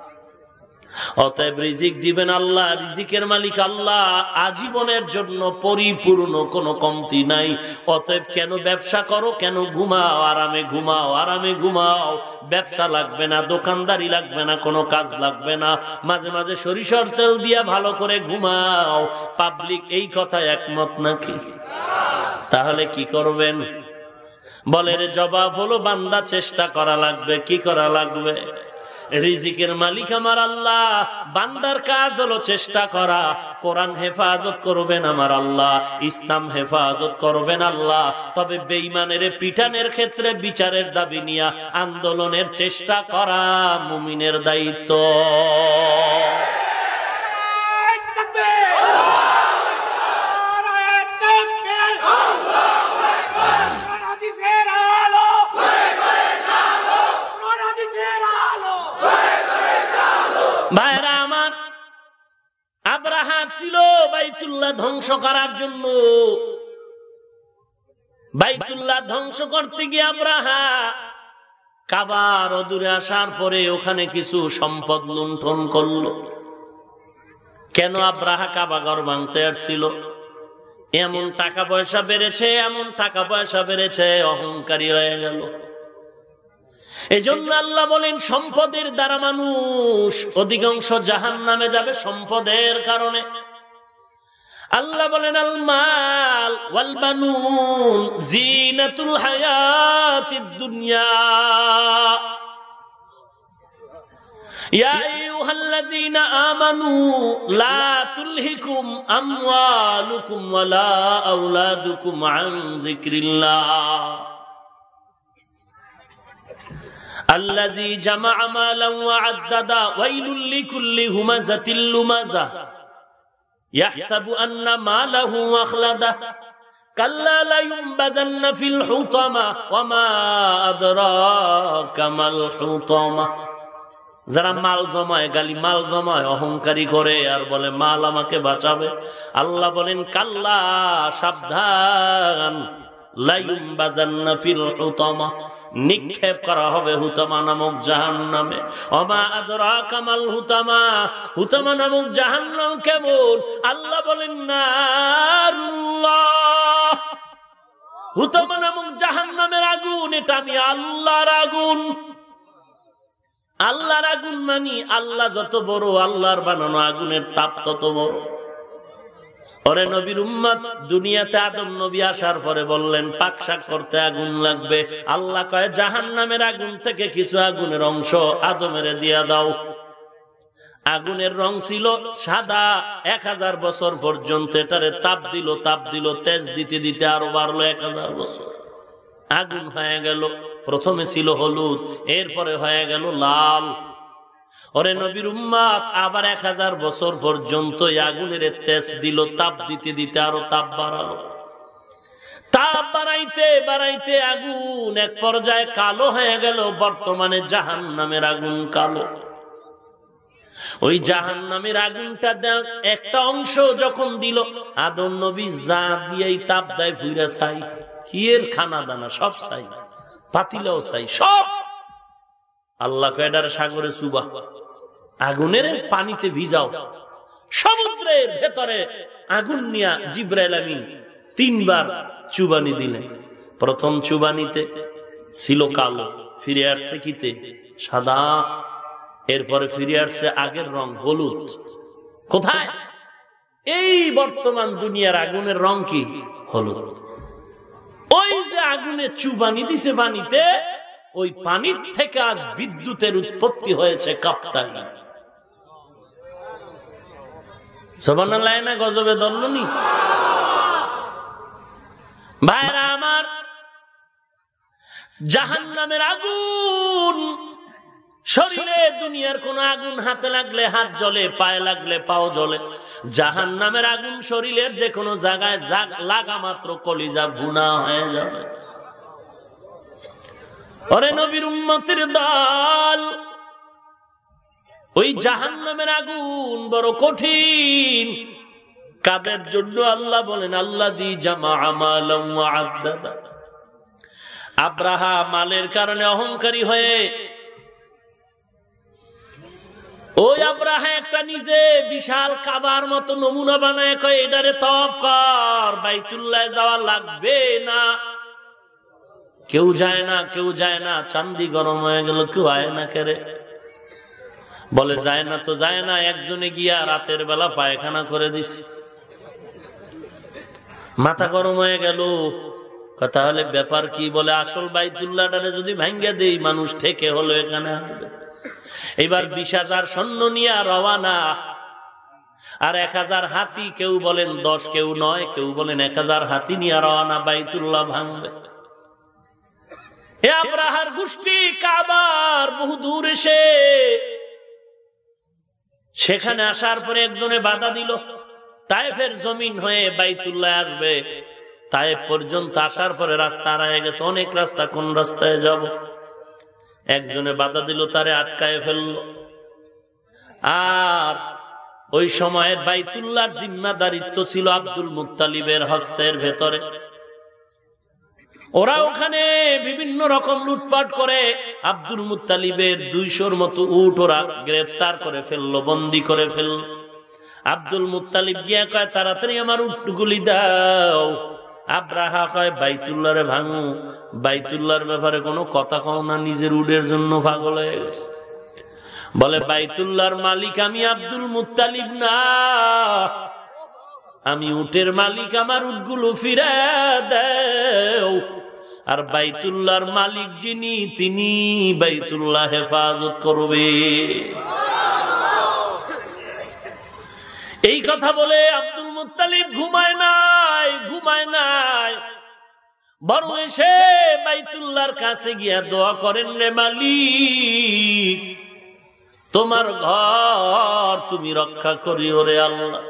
অতএব রিজিক দিবেন আল্লাহ, রিজিকের মালিক আল্লাহ, আজীবনের জন্য পরিপূর্ণ কোনো কমতি নাই। অতএব কেন ব্যবসা করো, কেন ঘুমাও, আরামে ঘুমাও আরামে ঘুমাও। ব্যবসা লাগবে না, দোকানদারি লাগবে না, কোনো কাজ লাগবে না। মাঝে মাঝে সরিষার তেল দিয়া ভালো করে ঘুমাও। পাবলিক এই কথায় একমত নাকি? তাহলে কি করবেন? বলের জবাব হলো, বান্দা চেষ্টা করা লাগবে, কি করা লাগবে? রিজিকের মালিক আমার আল্লাহ। বান্দার কাজ হলো চেষ্টা করা। কোরআন হেফাজত করবেন আমার আল্লাহ। ইসলাম হেফাজত করবেন আল্লাহ। তবে বেইমানের পিঠানের ক্ষেত্রে বিচারের দাবি নিয়ে আন্দোলনের চেষ্টা করা মুমিনের দায়িত্ব। ছিল বাইতুল্লাহ ধ্বংস করার জন্য। বাইতুল্লাহ ধ্বংস করতে গিয়ে আব্রাহা কাবার অদূরে আসার পরে ওখানে কিছু সম্পদ লুণ্ঠন করল। কেন আব্রাহা কাবাগর ভাঙতে আসছিল? এমন টাকা পয়সা বেড়েছে, এমন টাকা পয়সা বেড়েছে, অহংকারী হয়ে গেল। এজন্য আল্লাহ বলেন, সম্পদের দ্বারা মানুষ অধিকাংশ জাহান নামে যাবে সম্পদের কারণে। আল্লাহ বলেন আল মাল ওয়াল বানুন জিনাতুল হায়াতিদ দুনিয়া يا أيها الذين آمنوا لا تلهكم أموالكم ولا أولادكم عن ذكر الله الذي جمع مالا وعددا ويل لكل همزة لمزة يحسب أن ماله أخلده كلا لينبذن في الحطمة وما أدراك ما الحطمة যারা মাল জমায় গালি মাল জমায় অহংকারী করে আর বলে মাল আমাকে বাঁচাবে আল্লাহ বলেন কাল্লা সাবধান লাইম বাজান্না ফিল হুতমা নিক্ষেপ করা হবে হুতামা নামক জাহান নামে অমা আদরা কামাল হুতামা। হুতামা নামক জাহান নাম কেমন? আল্লাহ বলেন না হুতামা নামক জাহান নামের আগুন, এটা আমি আল্লাহর আগুন। আল্লাহর আগুন মানি, আল্লাহ যত বড়, আল্লাহর বানানো আগুনের তাপ তত বড়। ওরে নবীর উম্মত দুনিয়াতে আদম নবী আসার পরে বললেন পাকশাক করতে আগুন লাগবে। আল্লাহ কয় জাহান নামের আগুন থেকে কিছু আগুনের অংশ আদমের দিয়া দাও। আগুনের রং ছিল সাদা। এক হাজার বছর পর্যন্ত এটারে তাপ দিল তাপ দিল, তেজ দিতে দিতে আরও বাড়লো এক হাজার বছর। আগুন হয়ে গেল। প্রথমে ছিল হলুদ, এরপরে হয়ে গেল লাল। ওরে নবীর উম্মাদ, আবার এক হাজার বছর পর্যন্ত আগুনের তেজ দিল, তাপ দিতে দিতে আরও তাপ বাড়ালো। তাপ বাড়াইতে বাড়াইতে আগুন এক পর্যায়ে কালো হয়ে গেল, বর্তমানে জাহান নামের আগুন কালো। ওই জাহান নামের আগুনটা একটা অংশ যখন দিল, আদম নবী যা দিয়েই তাপ দেয় ফুইরা ছাই। কি এর খানা দানা সব চাই পাতিলেও চাই সব। আল্লাহ কয়ডার সাগরে সুবা আগুনের পানিতে ভিজাও। সমুদ্রের ভেতরে আগুন নিয়া জিব্রাইল আমিন তিনবার চুবানি দিলেন। প্রথম চুবানিতে ছিল কালো, ফিরে আসছে কিতে? সাদা। এরপরে ফিরে আসছে আগের রং হলুদ। কোথায়? এই বর্তমান দুনিয়ার আগুনের রং কি? হলুদ। ওই যে আগুনে চুবানি দিছে পানিতে ওই পানির থেকে আজ বিদ্যুতের উৎপত্তি হয়েছে কাপ্তাই গজবে দলনি ভাইরা আমার জাহান নামের আগুন, শরীরে দুনিয়ার কোন আগুন হাতে লাগলে, হাত জ্বলে, পায়ে লাগলে, পাও জ্বলে জাহান নামের আগুন শরীরের যে কোনো জায়গায় লাগা মাত্র কলিজা ভুনা হয়ে যাবে। অরে নবীর উন্মতির দল ওই জাহান নামের আগুন বড় কঠিন। কাদের জন্য আল্লাহ বলেন আল্লাহ দি জামা আব্রাহা মালের কারণে অহংকারী হয়ে ওই আব্রাহা একটা নিজে বিশাল কাবার মতো নমুনা বানায়, কয়, এটারে তপ কর, বাইতুল্লাহ যাওয়া লাগবে না। কেউ যায় না, কেউ যায় না, চান্দি গরম হয়ে গেল, কেউ আয় না কেরে। বলে, যায় না তো, যায় না, একজনে গিয়া রাতের বেলা পায়খানা করে দিস মাথা গরম হয়ে গেল। তাহলে ব্যাপার কি বলে, আসল বাইতুল্লাহটারে যদি ভাঙ্গে দেই, মানুষ ঠেকে হলো, এখানে আসবে। এবার বিশ হাজার সৈন্য নিয়ে রওয়ানা। আর এক হাজার হাতি, কেউ বলেন দশ, কেউ নয়, কেউ বলেন এক হাজার হাতি নিয়ে রওয়ানা, বাইতুল্লাহ ভাঙবে। আব্রাহার গোষ্ঠী কাবার বহু দূর এসে সেখানে আসার পরে একজনে বাধা দিল। তাইফের জমিন হয়ে বাইতুল্লাহ আসবে। তাইফ পর্যন্ত আসার পরে রাস্তা হারায় গেছে। অনেক রাস্তা, কোন রাস্তায় যাব? একজনে বাধা দিল, তারে আটকায় ফেলল। আর ওই সময়ের বাইতুল্লাহর জিম্মাদারিত্ব ছিল আব্দুল মুক্তালিবের হস্তের ভেতরে। ওরা ওখানে বিভিন্ন রকম লুটপাট করে। আব্দুল মুতালিবের দুইশোর মতো উঠ ওরা গ্রেফতার করে ফেলল, বন্দি করে ফেলল। আব্দুল মুতালিব গিয়া কয়, তাড়াতাড়ি আমার উঠগুলি দাও। আব্রাহা কয় বাইতুল্লারে ভাঙু। বাইতুল্লার ব্যাপারে কোনো কথা কও না, নিজের উডের জন্য পাগল হয়ে গেছে। বলে বাইতুল্লার মালিক আমি, আব্দুল মুতালিব না। আমি উটের মালিক, আমার উটগুলো ফিরে দেও। আর বাইতুল্লাহর মালিক যিনি, তিনি বাইতুল্লাহ হেফাজত করবে। এই কথা বলে আব্দুল মুতালিব ঘুমায় নাই ঘুমায় নাই। বড় এসে বাইতুল্লাহর কাছে গিয়া দোয়া করেন, রে মালিক, তোমার ঘর তুমি রক্ষা করি ওরে আল্লাহ।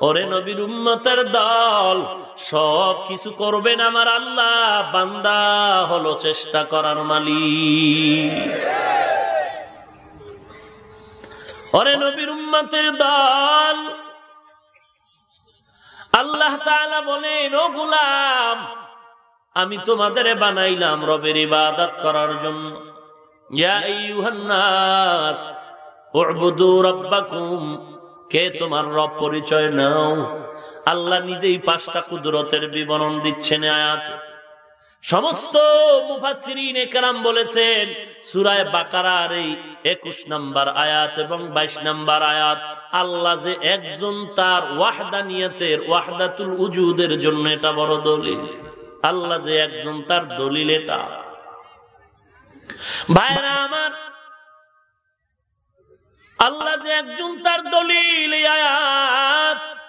ওরে নবীর উম্মতের দল সব কিছু করবেন আমার আল্লাহ, বান্দা হলো চেষ্টা করার মালিক। ওরে নবীর উম্মতের দল। আল্লাহ বলেন, ও গুলাম, আমি তোমাদের বানাইলাম রবের ইবাদত করার জন্য। কে তোমার রব পরিচয় নাও? আল্লাহ নিজেই পাঁচটা কুদরতের বিবরণ দিচ্ছেন আয়াত। সমস্ত বলেছেন, সুরায় বাকারার এই একুশ নাম্বার আয়াত এবং বাইশ নাম্বার আয়াত, আল্লাহ যে একজন তার ওয়াহদানিয়তের, ওয়াহদাতুল উজুদের জন্য এটা বড় দলিল। আল্লাহ যে একজন তার দলিল এটা। ভাইরা আমার, আল্লাহ যে একজন তার দলিল আয়াত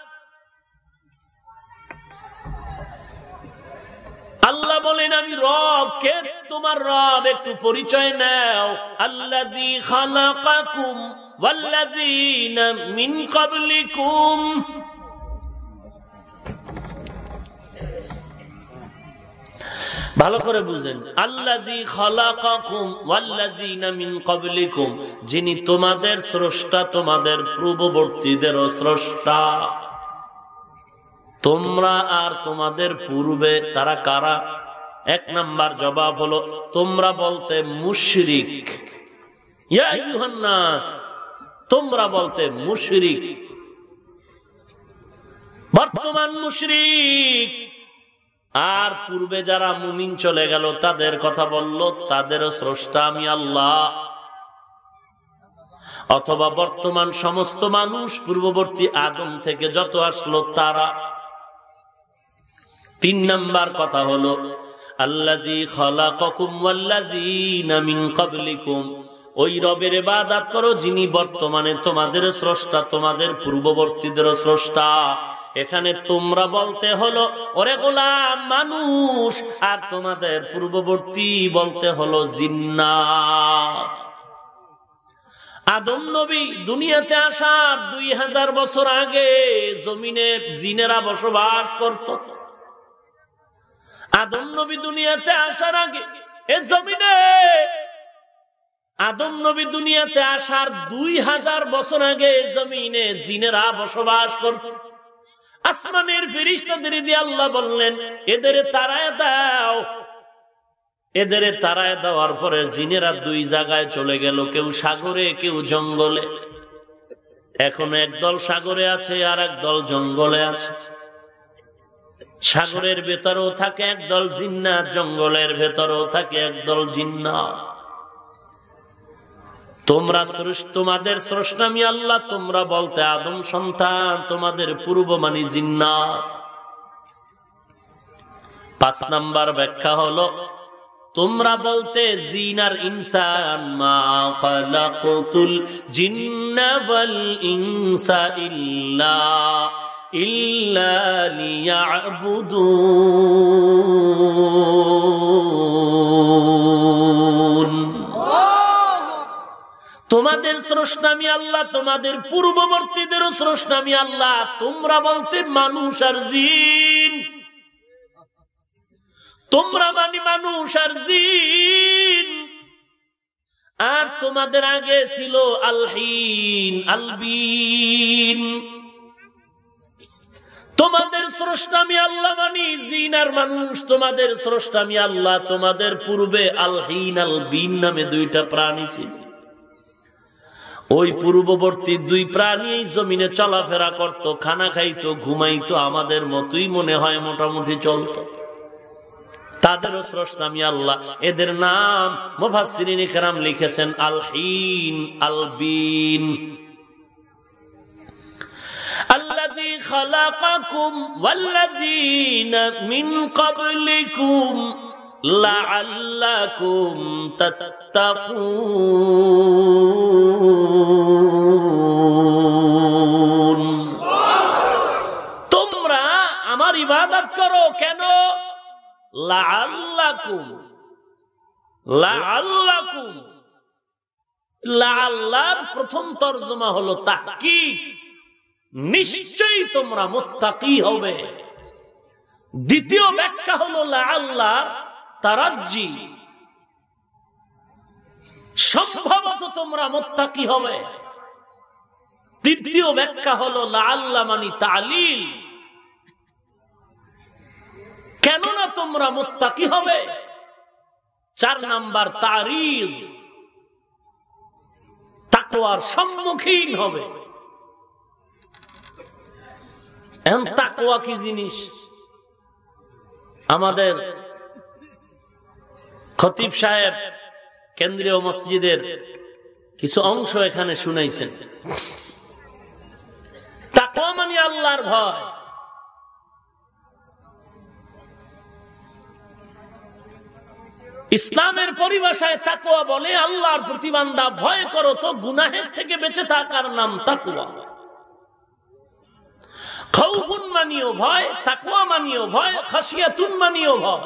আল্লাহ বলেন, আমি রব কে তোমার রব, একটু পরিচয় নাও। আল্লাহ খালাকাকুম ওয়াল্লাযীনা মিন ভালো করে বুঝেন। যিনি তোমাদের স্রষ্টা, তোমাদের পূর্ববর্তীদের স্রষ্টা। তোমরা আর তোমাদের পূর্বে তারা কারা? এক নাম্বার জবাব হলো, তোমরা বলতে মুশরিক। তোমরা বলতে মুশরিক। বর্তমান মুশরিক। আর পূর্বে যারা মুমিন চলে গেল, তাদের কথা বলল, তাদেরও স্রষ্টা আমি আল্লাহ। অথবা বর্তমান সমস্ত মানুষ পূর্ববর্তী আদম থেকে যত আসলো, তারা তিন নাম্বার কথা হলো ওই রবের বাদাত করো যিনি বর্তমানে স্রষ্টা, তোমাদের স্রষ্টা। এখানে তোমরা বলতে হলো, ওরে গোলাম মানুষ, আর তোমাদের পূর্ববর্তী বলতে হলো জিন্না। আদম নবী দুনিয়াতে আসার দুই হাজার বছর আগে জমিনে জিনেরা বসবাস করত। আদম নবী দুনিয়াতে আসার আগে, এ জমিনে আদম নবী দুনিয়াতে আসার দুই হাজার বছর আগে জমিনে জিনেরা বসবাস করত। আসমানের ফিরিস্তাদের দিয়ে আল্লাহ বললেন, এদের তারায় দাও। এদের তারায় দেওয়ার পরে জিনেরা দুই জায়গায় চলে গেল, কেউ সাগরে, কেউ জঙ্গলে। এখন একদল সাগরে আছে আর একদল জঙ্গলে আছে। সাগরের ভেতরেও থাকে একদল জিন্নাত জঙ্গলের ভেতরেও থাকে একদল জিন্নাত তোমরা তোমাদের স্রষ্টামি আল্লাহ, তোমরা বলতে আদম সন্তান, তোমাদের পূর্ব মানি জিন্নাত পাঁচ নাম্বার ব্যাখ্যা হলো, তোমরা বলতে জিনার ইনসান, মা জিন্না ইনসা ইল্লা। ইল্লা লিয়াবুদুন তোমাদের স্রষ্টামি আল্লাহ, তোমাদের পূর্ববর্তীদেরও স্রষ্টামি আল্লাহ। তোমরা বলতে মানুষ আর জিন। তোমরা মানি মানুষ আর জিন। আর তোমাদের আগে ছিল আলহিন, আলবিন। তোমাদের স্রষ্টামি আল্লাহ মানি জিন আর মানুষ তোমাদের স্রষ্টামি আল্লাহ, তোমাদের পূর্বে আলহিন আলবিন নামে দুইটা প্রাণী ছিল। ওই পূর্ববর্তী দুই প্রাণী জমিনে চলাফেরা করত, খানা খাইতো, ঘুমাইতো, আমাদের মতোই মনে হয় মোটামুটি চলতো। তাদেরও স্রষ্টামি আল্লাহ। এদের নাম মোফাসিরিন কেরাম লিখেছেন, আলহিন আলবিন خلقكم والذين من قبلكم لعلكم تتقون তোমরা আমার ইবাদত করো কেন লাআল্লাকুম লাআল্লাকুম লাআল্লার প্রথম তর্জমা হলো তাহকিক নিশ্চয়ই তোমরা মুত্তাকি হবে। দ্বিতীয় ব্যাখ্যা হলো লাআল্লাহ তারাজ্জি। সম্ভবত তোমরা মোত্তাকি হবে। তৃতীয় ব্যাখ্যা হলো লাআল্লাহ মানি তালিল কেননা তোমরা মোত্তাকি হবে? চার নাম্বার, তারিজ। তাকওয়ার সম্মুখীন হবে। এখন তাকওয়া কি জিনিস? আমাদের খতিব সাহেব কেন্দ্রীয় মসজিদের কিছু অংশ এখানে শুনাইছেন। তাকওয়া মানে আল্লাহর ভয়। ইসলামের পরিভাষায় তাকুয়া বলে, আল্লাহর প্রতিবান্ধা ভয় করো তো, গুনাহের থেকে বেঁচে থাকার নাম তাকুয়া খৌফুন মানিও ভয় তাকুয়া মানিও ভয় খাসিয়াতুন মানিও ভয়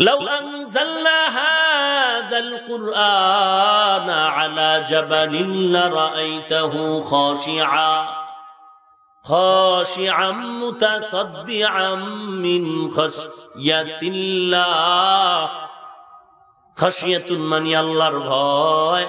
لو أنزلنا هذا القرآن على جبل لرأيته خاشعا خاشعا متصدعا من خشية الله خشية من يالله ভয়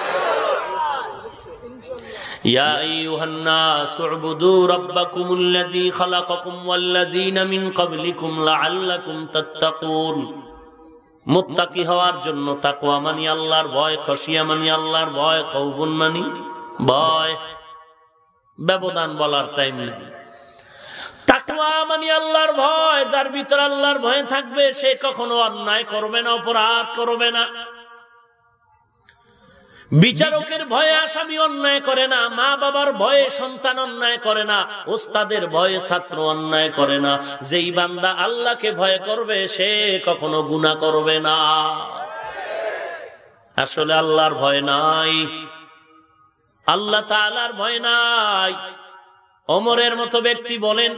يا أيها الناس اعبدوا ربكم الذي خلقكم والذين من قبلكم لعلكم تتقون মুত্তাকি হওয়ার জন্য তাকওয়া মানি আল্লাহর ভয় খসিয়া মানি আল্লাহর ভয় খৌফুন মানি ভয় ব্যবধান বলার টাইম নেই তাকওয়া মানি আল্লাহর ভয় যার ভিতর আল্লাহর ভয় থাকবে সে কখনো অন্যায় করবে না অপরাধ করবে না বিচারকের ভয়ে আসামি অন্যায় করে না মা বাবার ভয়ে সন্তান অন্যায় করে না, ওস্তাদের ভয়ে ছাত্র অন্যায় করে না। যেই বান্দা আল্লাহকে ভয় করবে, সে কখনো গুণা করবে না। আসলে আল্লাহর ভয় নাই। আল্লাহ তালার ভয় নাই। অমরের মতো ব্যক্তি বলেন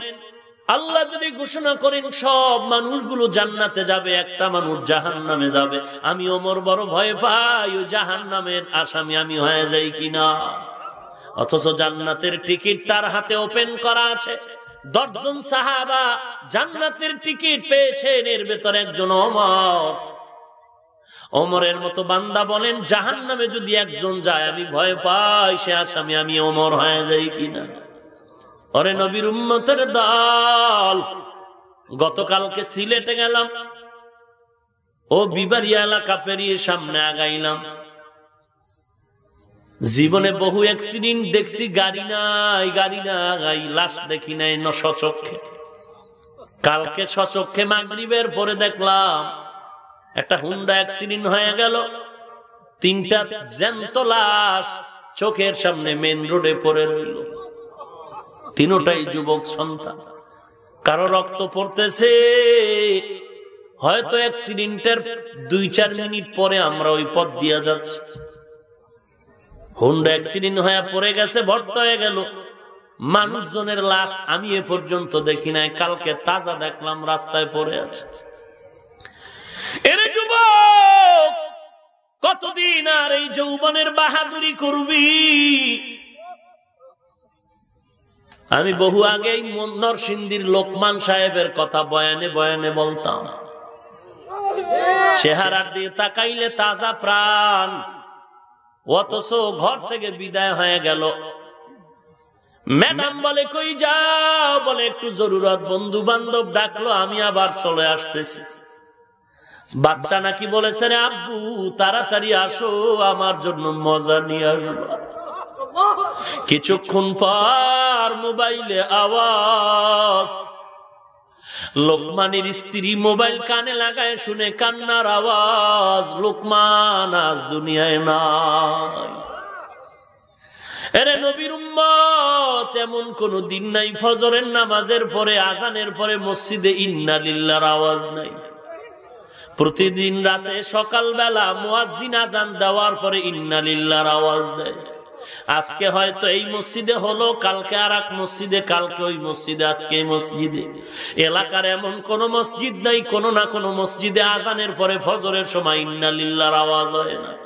আল্লাহ যদি ঘোষণা করেন, সব মানুষগুলো জান্নাতে যাবে, একটা মানুষ জাহান নামে যাবে। আমি ওমর বড় ভয় পাই ও জাহান নামের আসামি আমি হয়ে যাই কিনা? অথচ জান্নাতের টিকিট তার হাতে ওপেন করা আছে। দশজন সাহাবা জান্নাতের টিকিট পেয়েছেন, এর ভেতর একজন অমর। অমরের মতো বান্দা বলেন জাহান নামে যদি একজন যায়, আমি ভয় পাই, সে আসামি আমি অমর হয়ে যাই কিনা? অরে নবীর উম্মতের দল। গতকালকে সিলেটে গেলাম। ও বিবারিয়া এলাকা পেরিয়ে সামনে আগাইলাম। জীবনে বহু অ্যাক্সিডেন্ট দেখছি, গাড়ি নাই গাড়ি নাই, লাশ দেখি নাই সচক্ষে কালকে সচক্ষে মাগরিবের পরে দেখলাম, একটা হুন্ডা অ্যাক্সিডেন্ট হয়ে গেল। তিনটা জ্যান্ত লাশ চোখের সামনে মেন রোডে পড়ে রইল। তিনোটাই যুবক সন্তান। কারও রক্ত পড়তেছে, হয়তো অ্যাক্সিডেন্টের দুই চার মিনিট পরে আমরা ওই পথ দিয়া যাচ্ছি। হুন্ডা অ্যাক্সিডেন্ট হয়ে পড়ে গেছে, ভর্ত হয়ে গেল। মানুষজনের লাশ আমি এ পর্যন্ত দেখি নাই, কালকে তাজা দেখলাম রাস্তায় পড়ে আছে। এরে যুবক, কতদিন আর এই যৌবনের বাহাদুরি করবি? আমি বহু আগেই নরসিংদীর লোকমান সাহেবের কথা বয়ানে বয়ানে বলতাম। চেহারার দিয়ে তাকাইলে তাজা প্রাণ। অথচ ঘর থেকে বিদায় হয়ে গেল। ম্যাডাম বলে, কই যাও? বলে একটু জরুরত বন্ধু বান্ধব ডাকলো, আমি আবার চলে আসতেছি। বাচ্চা নাকি বলেছে, রে আব্বু, তাড়াতাড়ি আসো, আমার জন্য মজা নিয়ে আসব। কিছুক্ষণ পর মোবাইলে আওয়াজ। লোকমানের স্ত্রী মোবাইল কানে লাগায় শুনে কান্নার আওয়াজ, লোকমান, আজ দুনিয়ায় নাই। এরে নবীর এমন কোন দিন নাই, ফজরের নামাজের পরে, আজানের পরে মসজিদে ইন্নালিল্লার আওয়াজ নাই। প্রতিদিন রাতে সকালবেলা মুয়াজ্জিন আজান দেওয়ার পরে ইন্নালিল্লার আওয়াজ দেয়। আজকে হয়তো এই মসজিদে হলো, কালকে আর এক মসজিদে, কালকে ওই মসজিদে, আজকে এই মসজিদে। এলাকার এমন কোন মসজিদ নাই, কোন না কোন মসজিদে আজানের পরে ফজরের সময় ইন্নালিল্লার আওয়াজ হয় না।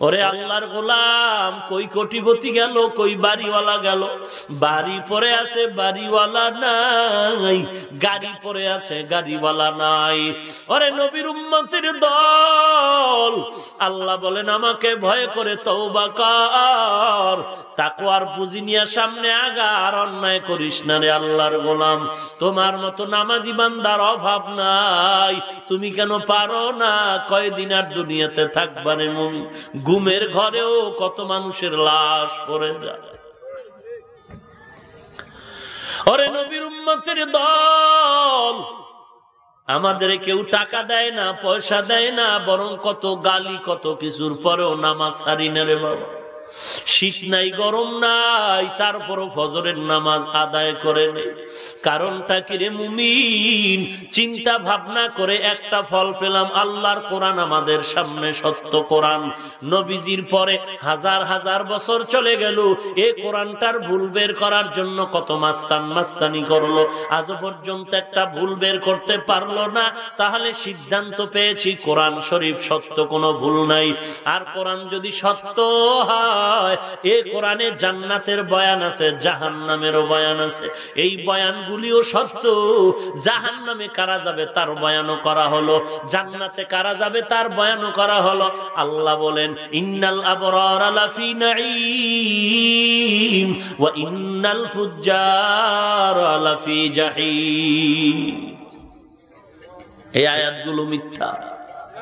ওরে আল্লাহর গোলাম, কই কোটিপতি গেল, কই বাড়িওয়ালা গেল? বাড়ি পরে আছে, বাড়িওয়ালা নাই। গাড়ি পরে আছে, গাড়িওয়ালা নাই। ওরে নবীর উম্মতির দল, আল্লাহ বলেন, আমাকে ভয় করে তৌবা কর। তাকুয়ার পুঁজি নিয়ে সামনে আগা আর অন্যায় করিস না রে আল্লাহর গোলাম। তোমার মতো নামাজি বান্দার অভাব নাই। তুমি কেন পারো না? কয়দিন আর দুনিয়াতে থাকবারে মমি ঘুমের ঘরেও কত মানুষের লাশ পড়ে যায়। ওরে নবীর উম্মতের দল, আমাদের কেউ টাকা দেয় না, পয়সা দেয় না, বরং কত গালি, কত কিছুর পরেও নামাজ সারি না রে বাবা। শীত নাই, গরম নাই, তারপরও ফজরের নামাজ আদায় করে নেই কারণটা কিরে মুমিন? চিন্তা ভাবনা করে একটা ফল পেলাম, আল্লাহর কোরআন আমাদের সামনে সত্য কোরআন। নবীজির পরে হাজার হাজার বছর চলে গেল, এ কোরআনটার ভুল বের করার জন্য কত মাস্তান মাস্তানি করল। আজ পর্যন্ত একটা ভুল বের করতে পারল না, তাহলে সিদ্ধান্ত পেয়েছি কোরআন শরীফ সত্য কোনো ভুল নাই। আর কোরআন যদি সত্য হয় কোরআনে জান্নাতের বয়ান আছে জাহান নামেরও বয়ান আছে। এই বয়ানগুলিও সত্য। জাহান নামে কারা যাবে তার বয়ানও করা হলো। জান্নাতে কারা যাবে তার বয়ানও করা হলো। আল্লাহ বলেন, ইন্নাল আবরার লাফি নাঈম ওয়া ইন্নাল ফুজ্জার লাফি জাহিম। এই আয়াতগুলো মিথ্যা।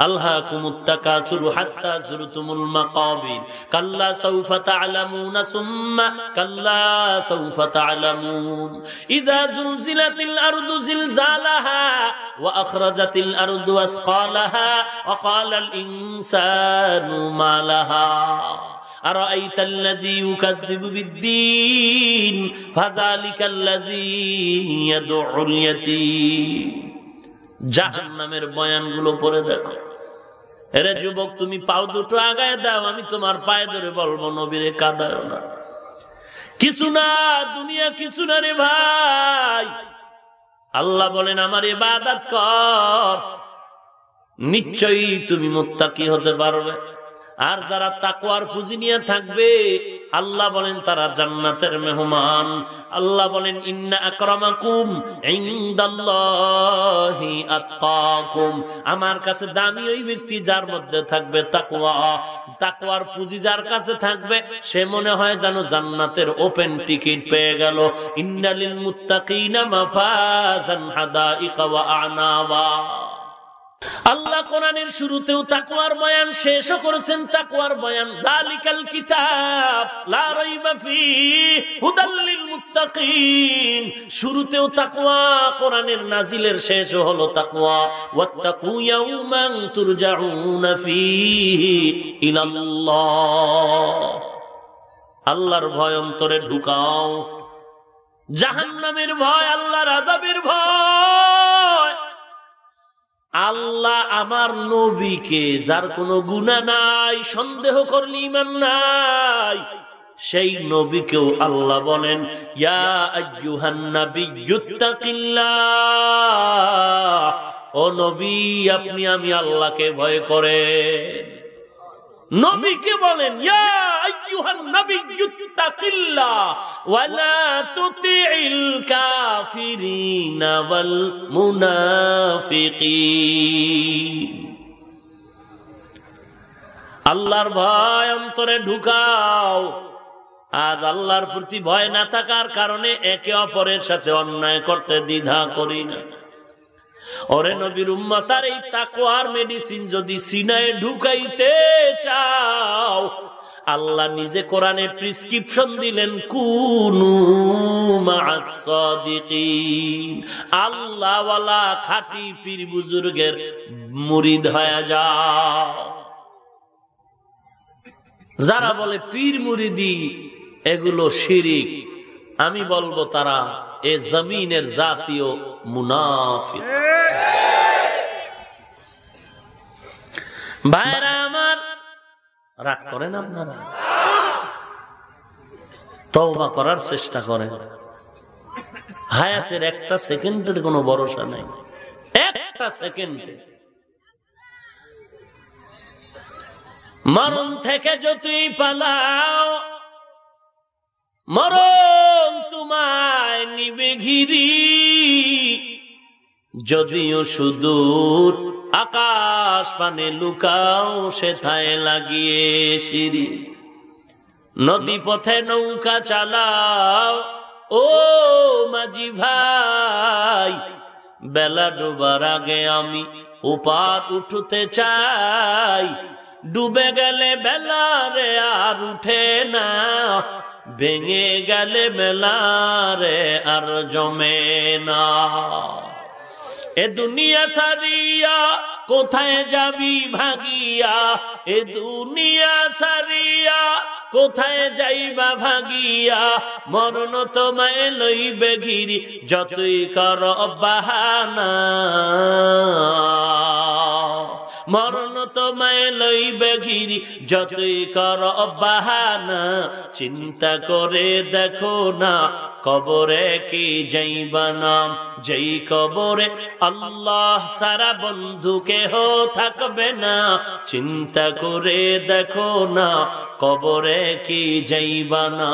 ألهاكم التكاثر حتى زرتم المقابر كلا سوف تعلمون ثم كلا سوف تعلمون إذا زلزلت الأرض زلزالها وأخرجت الأرض أثقالها وقال الإنسان ما لها أرأيت الذي يكذب بالدين فذلك الذي يدعو اليتيم জাহান্নামের বয়ানগুলো পড়ে দেখো এরে যুবক, তুমি পাও দুটো আগায় দাও, আমি তোমার পায়ে ধরে বলব, নবীরে কাদায় না। কিছু না, দুনিয়া কিছু না রে ভাই। আল্লাহ বলেন, আমার এবাদাত কর। নিশ্চয়ই তুমি মুত্তাকি হতে পারবে। আর যারা তাকুয়ার পুঁজি নিয়ে থাকবে, আল্লাহ বলেন তারা জান্নাতের মেহমান। আল্লাহ বলেন, ইন্না আতকাকুম। আমার কাছে দামি ওই ব্যক্তি যার মধ্যে থাকবে তাকওয়া। তাকওয়ার পুঁজি যার কাছে থাকবে, সে মনে হয় যেন জান্নাতের ওপেন টিকিট পেয়ে গেল। ইন্নালিল মুত্তাকিনা মাফাজান হাদাইকা ওয়া আনাওয়া আল্লাহ কোরআনের শুরুতেও তাকুয়ার বয়ান শেষও করেছেন। তাকুয়ার বয়ান জালিকাল কিতাব, লা রাইবা হুদাল্লিল মুত্তাকিন। শুরুতেও তাকওয়া, কোরআনের নাজিলের শেষও হলো তাকওয়া, ওয়াত্তাকু ইয়াউমান তুরজাউনা ফীহি ইলাল্লাহ। আল্লাহর ভয় অন্তরে ঢুকাও। জাহান্নামের ভয়, আল্লাহর আযাবের ভয়। আল্লাহ আমার নবীকে, যার কোনো গুণা নাই, সন্দেহ করলে ইমান নাই, সেই নবীকেও আল্লাহ বলেন ও নবী, আপনি আমি আল্লাহকে ভয় করেন। নবীকে বলেন আল্লাহর ভয় অন্তরে ঢুকাও। আজ আল্লাহর প্রতি ভয় না থাকার কারণে একে অপরের সাথে অন্যায় করতে দ্বিধা করি না। ওরে নবীর উম্মাতার এই তাকোয়ার মেডিসিন যদি সিনায় ঢুকাইতে চাও, আল্লাহ নিজে কোরআনে প্রিসক্রিপশন দিলেন, কুনু আল্লাহওয়ালা খাটি পীর বুজুর্গের মুরিদ হয়ে যাও। যারা বলে পীর মুরিদি, এগুলো শিরিক, আমি বলব তারা এ জমিনের জাতীয় মুনাফিক। ভাইরা আমার রাগ করেন আপনারা? তওবা করার চেষ্টা করেন। হায়াতের একটা সেকেন্ডের কোনো ভরসা নেই। একটা সেকেন্ডে। মরণ থেকে যতই পালাও, মরণ তোমায় নিবে ঘিরি। যদিও সুদূর আকাশ পানে লুকাও, সেথায় লাগিয়ে সিঁড়ি। নদী পথে নৌকা চালাও, ও মাঝি ভাই, বেলা ডুবার আগে আমি উপার উঠতে চাই। ডুবে গেলে বেলা রে আর উঠে না, ভেঙে গেলে মেলা রে আর জমে না। এ দুনিয়া সারিয়া কোথায় যাবি ভাগিয়া? এ দুনিয়া সারিয়া কোথায় যাইবা ভাগিয়া? মরণ তোমায় লইবে ঘিরি যতই কর বাহানা। মরণ তোমায় লইবে ঘিরি যতই কর বাহানা। চিন্তা করে দেখো না কবরে কি যাইবা নাম যেই কবরে আল্লাহ সারা বন্ধু কেহ থাকবে না। চিন্তা করে দেখো না, কবরে কি যাইবা না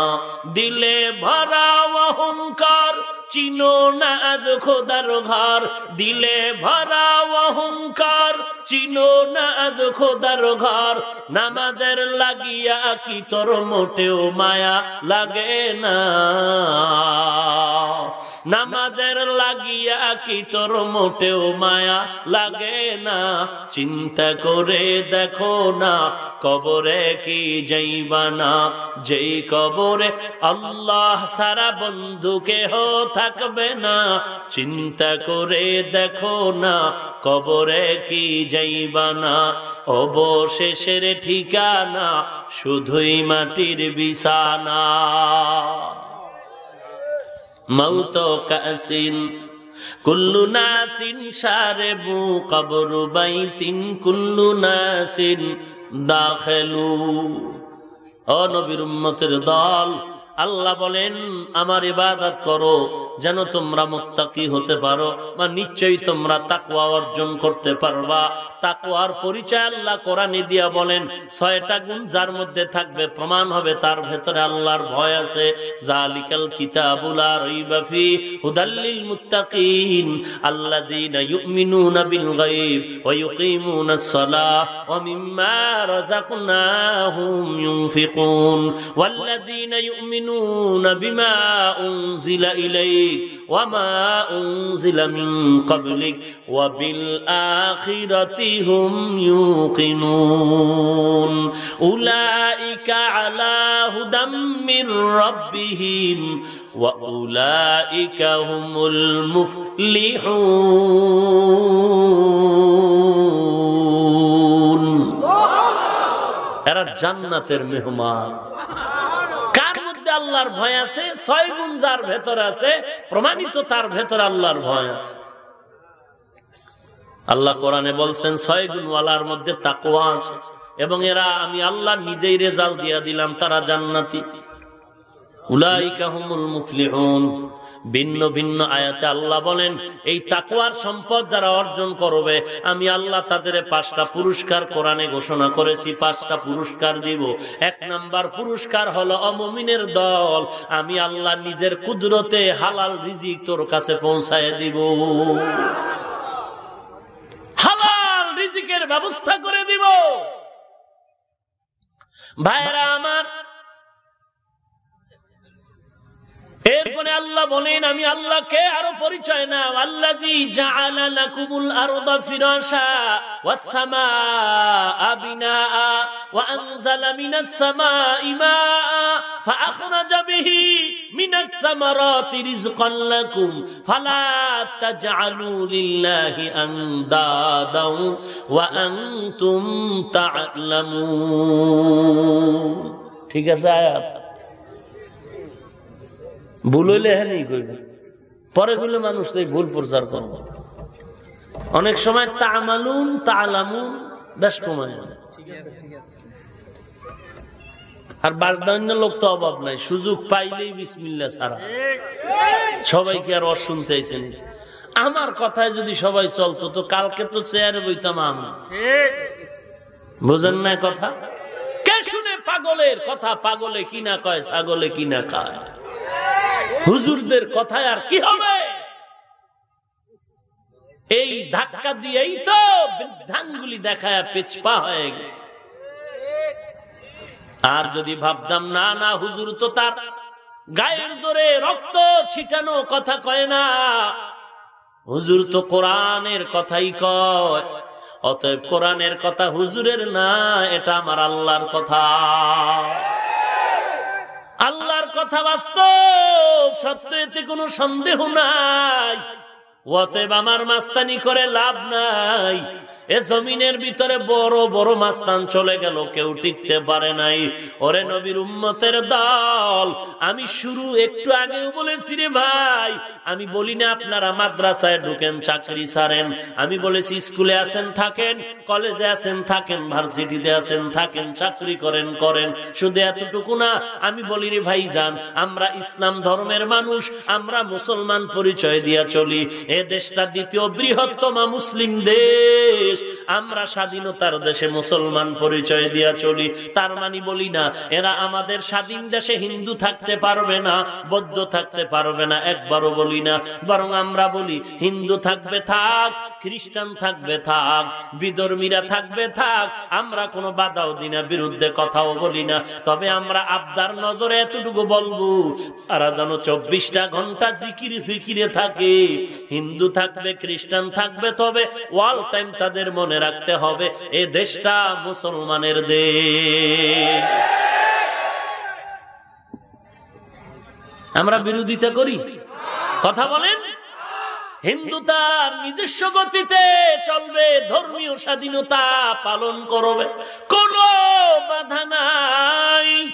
দিলে ভরা অহংকার চিনো না আজ খোদার ঘর, দিলে ভরা অহংকার। চিনো না আজ খোদার ঘর, নামাজের লাগিয়া কি তোর মোটেও মায়া লাগে না। নামাজের লাগিয়া কি তোর মোটেও মায়া লাগে না। চিন্তা করে দেখো না, কবরে কি যাইবা না। যেই কবরে আল্লাহ সারা বন্ধু কেহ থাকবে না। চিন্তা করে দেখো না, কবরে কি যাইবা না অবশেষের ঠিকানা শুধুই মাটির বিছানা। মৌত কাসিন, কুল্লু নাসিন, সারেবু কবরু বাইতিন, কুল্লু নাসিন দাখেলু। ও নবীর উম্মতের দল আল্লাহ বলেন, আমার ইবাদত করো, যেন তোমরা মুত্তাকি হতে পারো বা নিশ্চয়ই তোমরা তাকুয়া অর্জন করতে পারবা। তাকুয়ার পরিচয় আল্লাহ কোরআনে দিয়া বলেন, ছয়টা গুণ যার মধ্যে থাকবে প্রমাণ হবে, তার ভেতরে আল্লাহর ভয় আছে। জালিকাল কিতাবুল রাইবা ফি হুদাল্লিল মুত্তাকিন, আল্লাযীনা ইউমিনুনা বিল গায়ব ওয়া ইউকিমুনাস সালাহ ওয়া মিম্মা রাযাকনাহুম ইউনফিকুন। ওয়াল্লাযীনা ইউমিনুনা ওয়া মা উনজিলা মিন ক্বাবলিক ওয়া বিল আখিরাতি হুম ইউকিনুন উলাইকা আলা হুদাম মির রাব্বিহিম ওয়া উলাইকা হুমুল মুফলিহুন এরা জান্নাতের মেহমান। আল্লাহর ভয় আছে, ছয় গুণ যার ভেতর আছে, প্রমাণিত তার ভেতর আল্লাহর ভয় আছে। আল্লাহ কোরআনে বলছেন, ছয় গুণওয়ালার মধ্যে তাকোয়া আছে, এবং এরা আমি আল্লাহ নিজেই রেজাল্ট দিয়া দিলাম, তারা জান্নাতি। উলাইকাহুমুল মুফলিহুন। ভিন্ন ভিন্ন আয়াতে আল্লাহ বলেন, এই তাকুয়ার সম্পদ যারা অর্জন করবে, আমি আল্লাহ তাদের পাঁচটা পুরস্কার কোরআনে ঘোষণা করেছি, পাঁচটা পুরস্কার দিব। এক নাম্বার পুরস্কার হলো অমমিনের দল। আমি আল্লাহ নিজের কুদরতে হালাল রিজিক তোর কাছে পৌঁছায় দিব। হালাল রিজিকের ব্যবস্থা করে দিব। ভাইরা আমার এরপরে আল্লাহ বলেন, আমি আল্লাহকে আরও পরিচয় নাও। আল্লাহ জি জাআলা লাকুমুল আরদা ফিরাশা ওয়াস সামাআ বিনাআ ওয়া আনজালা মিনাস সামাঈ মাআ ফাআখরাজা বিহি মিনাস সামারাতি ঠিক আছে ভুল হইলে হ্যাঁ কইবে। পরে গুলো মানুষ তো ভুল প্রচার করবে। অনেক সময় তামালুন, তালামুন, বেশ কমায় আর বাসদান্য লোক তো অভাব নাই, সুযোগ পাইলেই বিসমিল্লা ছাড়া সবাইকে আর অশুনতে আইসেন আমার কথায় যদি সবাই চলতো, তো কালকে তো চেয়ারে বইতাম আমি। বুঝেন না কথা? কে শুনে পাগলের কথা? পাগলে কিনা কয়, ছাগলে কিনা খায়? হুজুরদের কথায় আর কি হবে? এই ধাক্কা দিয়েই তো বৃদ্ধাঙ্গুলি দেখায় পেছপা হয়ে গেছে। আর যদি ভাবতাম, না না, হুজুর তো তার গায়ের জোরে রক্ত ছিটানো কথা কয় না। হুজুর তো কোরআনের কথাই কয়, অতএব কোরআনের কথা হুজুরের না, এটা আমার আল্লাহর কথা। আল্লাহর কথা বাস্তব সত্য এতে কোনো সন্দেহ নাই। অতএব আমার মাস্তানি করে লাভ নাই। এ জমিনের ভিতরে বড় বড় মাস্তান চলে গেল, কেউ টিকতে পারে নাই। ওরে নবীর উম্মতের দল, আমি শুরু একটু আগেও বলেছি রে ভাই, আমি বলি না আপনারা মাদ্রাসায় ঢুকেন, চাকরি ছাড়েন। আমি বলেছি, স্কুলে আছেন, থাকেন, কলেজে আছেন, থাকেন, ভার্সিটিতে আছেন, থাকেন, চাকরি করেন করেন। শুধু এতটুকু না, আমি বলি রে ভাই যান, আমরা ইসলাম ধর্মের মানুষ, আমরা মুসলমান পরিচয় দিয়া চলি। এ দেশটা দ্বিতীয় বৃহত্তম মুসলিম দেশ। দেশ আমরা স্বাধীনতার দেশে মুসলমান পরিচয় দিয়া চলি। তার মানে বলি না, এরা আমাদের স্বাধীন দেশে হিন্দু থাকতে পারবে না, বৌদ্ধ থাকতে পারবে না, একবারও বলি না। বরং আমরা বলি, হিন্দু থাকবে থাক, খ্রিস্টান থাকবে থাক, বিধর্মীরা থাকবে থাক, আমরা কোনো বাধাও দিনা বিরুদ্ধে কথাও বলি না। তবে আমরা আবদার নজরে এতটুকু বলব, তারা যেন চব্বিশটা ঘণ্টা জিকির ফিকিরে থাকে। হিন্দু থাকবে, খ্রিস্টান থাকবে, তবে ওয়াল টাইম তাদের মনে রাখতে হবে, এ দেশটা মুসলমানের দেশ। আমরা বিরোধিতা করি। কথা বলেন? হিন্দু তার নিজস্ব গতিতে চলবে, ধর্মীয় স্বাধীনতা পালন করবে। কোন বাধা নাই।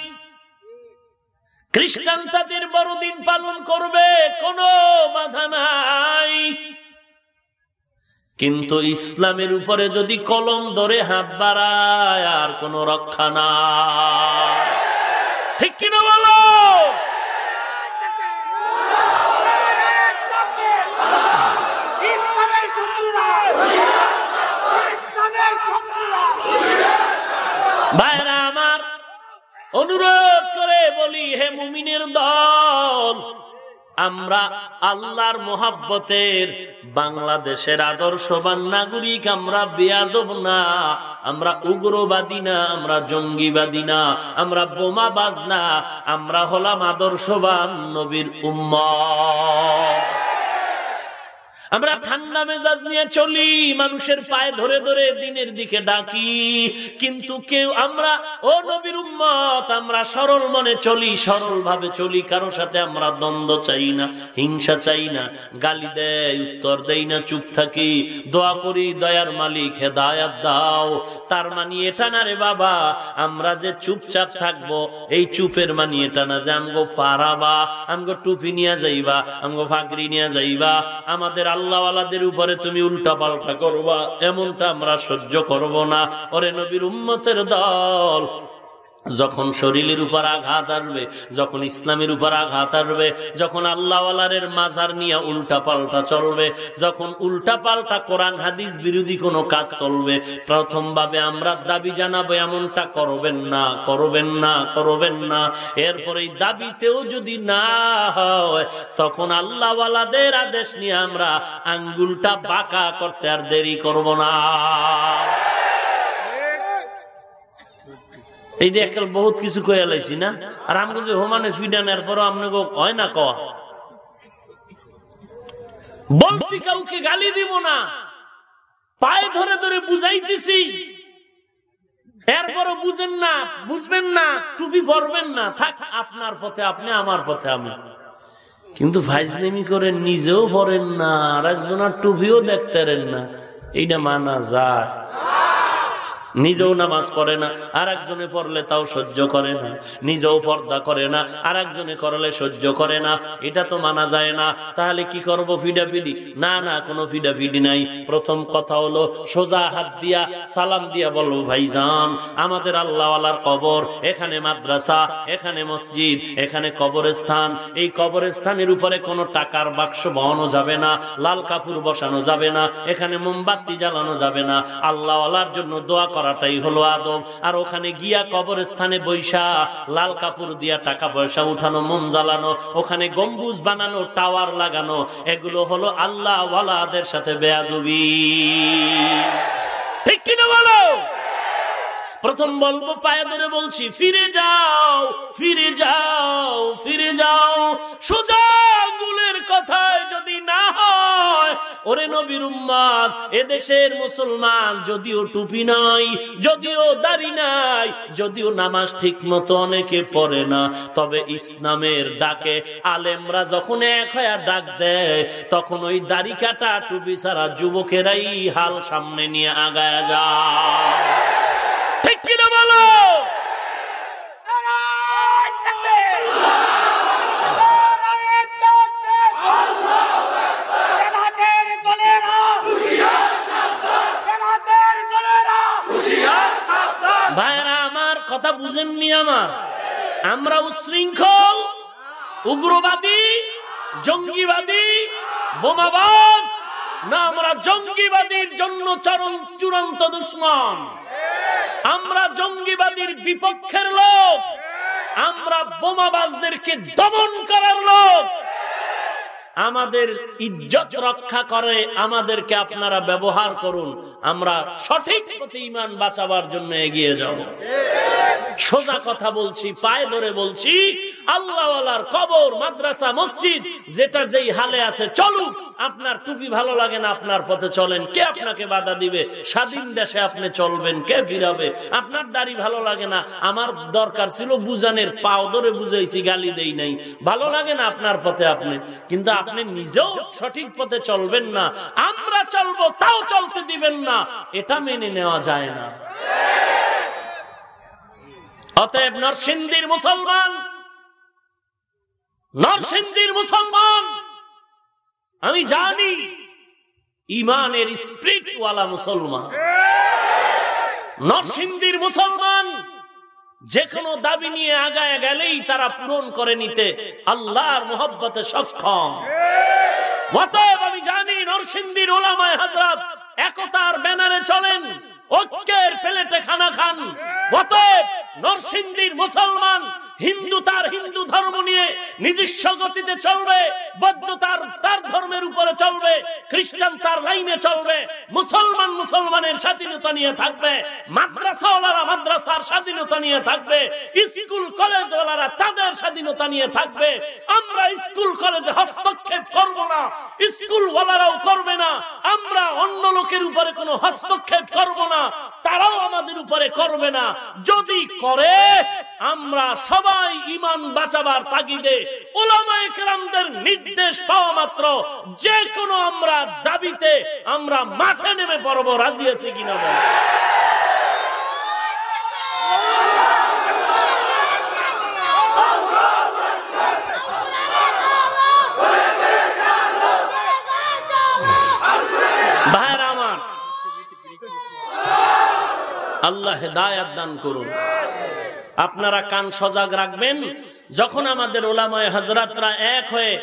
খ্রিস্টান তাদের বড়দিন পালন করবে, কোনো বাধা নাই। কিন্তু ইসলামের উপরে যদি কলম ধরে হাত বাড়ায়, আর কোন রক্ষা না ঠিক কিনা বলো? ভাইরা, আমার অনুরোধ করে বলি, হে মুমিনের দল আমরা আল্লাহর মোহাব্বতের বাংলাদেশের আদর্শবান নাগরিক, আমরা বেয়াদব না, আমরা উগ্রবাদী না, আমরা জঙ্গিবাদী না, আমরা বোমাবাজ না, আমরা হলাম আদর্শবান নবীর উম্মা আমরা ঠান্ডা মেজাজ নিয়ে চলি, মানুষের পায়ে ধরে ধরে দিনের দিকে ডাকি। কিন্তু কেউ আমরা, ও নবীর উম্মত, আমরা সরল মনে চলি সরল ভাবে চলি, কারও সাথে আমরা দ্বন্দ্ব চাই না, হিংসা চাই না, গালি দেয় উত্তর দেই না, চুপ থাকি। দোয়া করি, দয়ার মালিক, হেদায়াত দাও। তার মানি এটা না রে বাবা, আমরা যে চুপচাপ থাকব, এই চুপের মানি এটা না যে আমগো পারাবা আমগো টুপি নিয়ে যাইবা, আমগো ফাঁকরি নিয়ে যাইবা। আমাদের আল্লাহওয়ালাদের উপরে তুমি উল্টা পাল্টা করবা, এমনটা আমরা সহ্য করব না। ওরে নবীর উম্মতের দল যখন শরীরের উপর আঘাত আসবে, যখন ইসলামের উপর আঘাত আসবে, যখন আল্লাহওয়ালারের মাজার নিয়ে উল্টা পাল্টা চলবে, যখন উল্টা পাল্টা কোরআন, হাদিস বিরোধী কোনো কাজ চলবে প্রথম ভাবে আমরা দাবি জানাব, এমনটা করবেন না করবেন না করবেন না। এরপরে দাবিতেও যদি না হয়, তখন আল্লাহওয়ালাদের আদেশ নিয়ে আমরা আঙ্গুলটা বাঁকা করতে আর দেরি করব না। এই যে একাল বহুত কিছু কয়ে লাইছি না? আর আমি যে হোমানে ফিডানের পরও আপনাকে হয় না কয়া বলছি কাউকে গালি দিব না। পায়ে ধরে ধরে বুঝাইতেছি। এরপরও বুঝেন না, বুঝবেন না, টুপি পরবেন না। থাক, আপনার পথে আপনি, আমার পথে আমি। কিন্তু ফাইজনেমি করেন, নিজেও পড়েন না, আর একজনের টুপিও দেখতে না। এইটা মানা যায়। নিজেও নামাজ পড়ে না আর একজনে পড়লে তাও সহ্য করে না। নিজেও পর্দা করে না আর একজনে করলে সহ্য করে না। এটা তো মানা যায় না। তাহলে কি করব ফিডাফিডি? না না, কোনো ফিডাফিডি নাই। প্রথম কথা হলো সোজা হাত দিয়া সালাম দিয়া বলব ভাই যান আমাদের আল্লাহওয়ালার কবর, এখানে মাদ্রাসা, এখানে মসজিদ, এখানে কবরস্থান। এই কবরস্থানের উপরে কোনো টাকার বাক্স বহানো যাবে না, লাল কাপড় বসানো যাবে না, এখানে মোমবাতি জ্বালানো যাবে না। আল্লাহওয়ালার জন্য দোয়া করাটাই হলো আদব। আর ওখানে গিয়া কবরস্থানে বৈশা লাল কাপড় দিয়া টাকা পয়সা উঠানো মোম জ্বালানো, ওখানে গম্বুজ বানানো, টাওয়ার লাগানো, এগুলো হলো আল্লাহ ওয়ালাদের সাথে বেয়াদুবি। ঠিক কিনা বলো? প্রথম বলব, পায়ে ধরে বলছি, ফিরে যাও ফিরে যাও ফিরে যাও। সোজা কথায় যদি না হয়, ওরে নবীর উম্মাদ, এদেশের মুসলমান যদিও টুপি নাই, যদিও দাড়ি নাই, যদিও নামাজ ঠিক মতো অনেকে পড়ে না, তবে ইসলামের ডাকে আলেমরা যখন এক হয়ে ডাক দেয়, তখন ওই দাড়ি কাটা টুপি ছাড়া যুবকেরাই হাল সামনে নিয়ে আগায় যায় ঠিক কিনা বলো ভাইরা আমার কথা বুঝেননি আমার আমরা উশৃঙ্খল উগ্রবাদী, জঙ্গিবাদী, বোমাবাজ, না আমরা জঙ্গিবাদীর জন্য চরম চূড়ান্ত দুশ্মন। আমরা জঙ্গিবাদীর বিপক্ষের লোক। আমরা বোমাবাজদেরকে দমন করার লোক। আমাদের ইজ্জত রক্ষা করে আমাদেরকে আপনারা ব্যবহার করুন। আমরা সঠিক প্রতি ইমান বাঁচাবার জন্য এগিয়ে যাব। সোজা কথা বলছি, পায়ে ধরে বলছি, আল্লাহওয়ালার কবর, মাদ্রাসা, মসজিদ, যেটা যেই হালে আছে, চলুক, আপনার টুপি ভালো লাগে না, আপনার পথে চলেন। কে আপনাকে বাধা দিবে? স্বাধীন দেশে আপনি চলবেন, কে ফিরাবে? আপনার দাড়ি ভালো লাগে না, আমার দরকার ছিল বুঝানের, পাও ধরে বুঝাইছি, গালি দেই নাই। ভালো লাগে না আপনার পথে আপনি, কিন্তু আপনি নিজেও সঠিক পথে চলবেন না। আমরা চলবো, তাও চলতে দিবেন না, এটা মেনে নেওয়া যায় না। অতএব নরসিংদীর মুসলমান নরসিংদীর মুসলমান, আমি জানি ইমানের স্প্রিটওয়ালা মুসলমান। নরসিংদীর মুসলমান যে কোনো দাবি নিয়ে আগায় গেলেই তারা পূরণ করে নিতে আল্লাহর মোহব্বতে সক্ষম। অতএব আমি জানি নরসিংদীর ওলামায় হাজরাত একতার ব্যানারে চলেন, ঐক্যের প্লেটে খানা খান। অতএব নরসিংদীর মুসলমান হিন্দু তার হিন্দু ধর্ম নিয়ে নিজস্ব গতিতে চলবে, বৌদ্ধ তার তার ধর্মের উপরে চলবে, খ্রিস্টান তার লাইনে চলবে, মুসলমান মুসলমানের স্বাধীনতা নিয়ে থাকবে, মাদ্রাসাওয়ালারা মাদ্রাসার স্বাধীনতা নিয়ে থাকবে, স্কুল কলেজওয়ালারা তাদের স্বাধীনতা নিয়ে থাকবে, আমরা স্কুল কলেজে হস্তক্ষেপ করব না স্কুল ওয়ালারাও করবে না, আমরা অন্য লোকের উপরে কোনো হস্তক্ষেপ করব না, তারাও আমাদের উপরে করবে না, যদি করে, আমরা সবাই ইমান বাঁচাবার তাগিদে ওলামায়ে কেরামদের নির্দেশ পাওয়া মাত্র। যে কোনো আমরা দাবিতে আমরা মাঠে নেমে পড়ব, রাজি আছে কিনা আল্লাহ হেদায়াত দান করুন। আপনারা কান সজাগ রাখবেন। যখন আমাদের ওলামায় হাজরাতরা এক হয়ে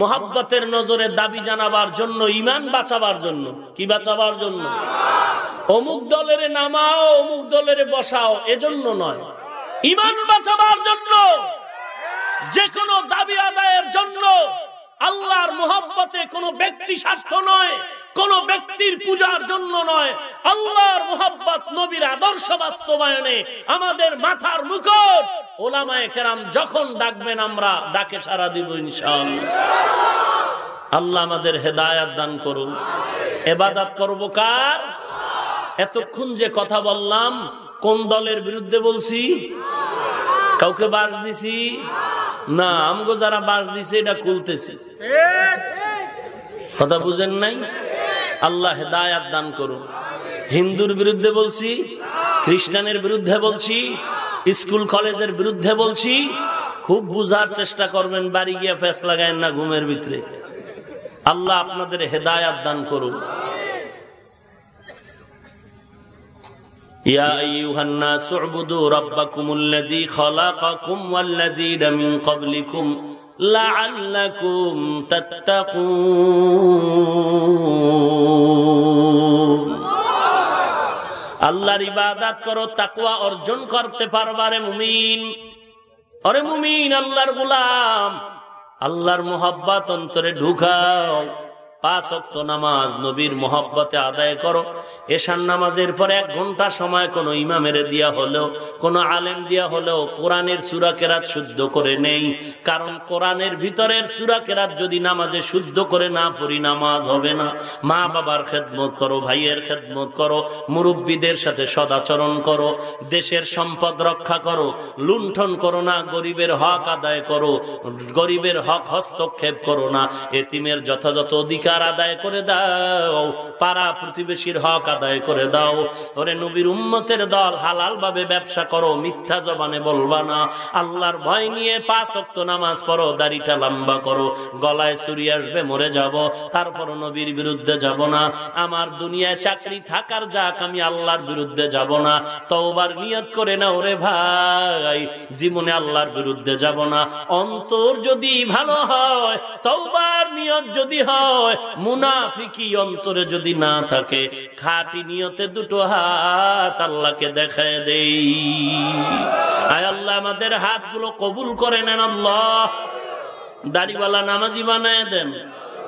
মোহাব্বতের নজরে দাবি জানাবার জন্য ইমান বাঁচাবার জন্য, কি বাঁচাবার জন্য? অমুক দলের নামাও, অমুক দলের বসাও, এজন্য নয়। ইমান বাঁচাবার জন্য যে কোনো দাবি আদায়ের জন্য আল্লাহর মোহাব্বতে কোনো ব্যক্তি স্বার্থ নয়। কোন ব্যক্তির পূজার জন্য নয়। আল্লাহর মোহাব্বত নবীর আদর্শ বাস্তবায়নে আমাদের মাথার মুকুট। ওলামায় কেরাম যখন ডাকবেন আমরা ডাকে সারা দিব ইনশাল আল্লাহ আমাদের হেদায়াত দান করুন। এবাদাত করব কার? এতক্ষণ যে কথা বললাম কোন দলের বিরুদ্ধে বলছি? কাউকে বাস দিছি? না আমগো যারা বাস দিছে এটা খুলতেছি কথা বুঝেন নাই? আল্লাহ হেদায়াত দান করুন হিন্দুর বিরুদ্ধে বলছি খ্রিস্টানের বিরুদ্ধে বলছি স্কুল কলেজের বিরুদ্ধে বলছি খুব বুঝার চেষ্টা করবেন বাড়ি গিয়ে ফেস লাগায় না ঘুমের ভিতরে আল্লাহ আপনাদের হেদায়াত দান করুন يا أيها الناس اعبدوا ربكم الذي خلقكم والذين من قبلكم لعلكم تتقون আল্লাহর ইবাদত করো তাকুয়া অর্জন করতে পারবারে মুমিন অরে মুমিন আল্লাহর গুলাম আল্লাহর মোহাব্বত অন্তরে ঢুকাও পাঁচ অক্ত নামাজ নবীর মোহাব্বতে আদায় করো। এশার নামাজের পর এক ঘণ্টা সময় কোনো ইমামের দিয়া হলেও, কোনো আলেম দিয়া হলেও কোরআনের সুরা কেরাত শুদ্ধ করে নেই। কারণ কোরআনের ভিতরের সুরা কেরাত যদি নামাজে শুদ্ধ করে না পড়ি, নামাজ হবে না। মা বাবার খেদমত করো, ভাইয়ের খেদমত করো, মুরব্বীদের সাথে সদাচরণ করো, দেশের সম্পদ রক্ষা করো, লুণ্ঠন করো না, গরিবের হক আদায় করো, গরিবের হক হস্তক্ষেপ করো না, এতিমের যথাযথ অধিকার অধিকার আদায় করে দাও। পাড়া প্রতিবেশীর হক আদায় করে দাও। ওরে নবীর উম্মতের দল হালাল ভাবে ব্যবসা করো, মিথ্যা জবানে বলবা না। আল্লাহর ভয় নিয়ে পাঁচ অক্ত নামাজ পড়ো, দাড়িটা লম্বা করো। গলায় চুরি আসবে, মরে যাব। তারপর নবীর বিরুদ্ধে যাব না। আমার দুনিয়ায় চাকরি থাকার যাক, আমি আল্লাহর বিরুদ্ধে যাব না। তওবার নিয়ত করে না ওরে ভাই। জীবনে আল্লাহর বিরুদ্ধে যাব না। অন্তর যদি ভালো হয়, তওবার নিয়ত যদি হয় মুনাফিকি অন্তরে যদি না থাকে, খাটি নিয়তে দুটো হাত আল্লাহকে দেখায় দেই। আয় আল্লাহ, আমাদের হাতগুলো কবুল করে নেন আল্লাহ। দাড়িওয়ালা নামাজি বানায় দেন।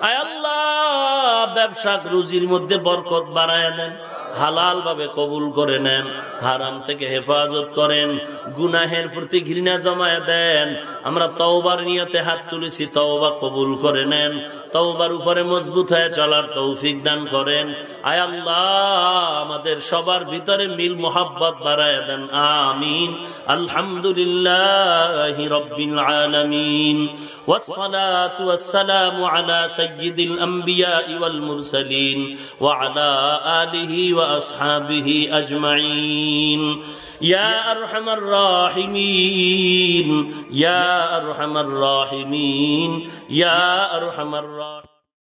আয় আল্লাহ, ব্যবসা রুজির মধ্যে বরকত বাড়ায় দেন। হালাল ভাবে কবুল করে নেন হারাম থেকে হেফাজত করেন গুনাহের প্রতি ঘৃণা জমায় দেন আমরা তওবার নিয়তে হাত তুলেছি তওবা কবুল করে নেন তওবার উপরে মজবুত হয়ে চলার তৌফিক দান করেন আয় আল্লাহ আমাদের সবার ভিতরে মিল মোহাব্বত বাড়ায় দেন আমিন আলহামদুলিল্লাহ রব্বিল আলামিন والصلاة والسلام على سيد الأنبياء والمرسلين وعلى آله وأصحابه أجمعين. يا أرحم الراحمين. يا أرحم الراحمين. يا أرحم الراحمين.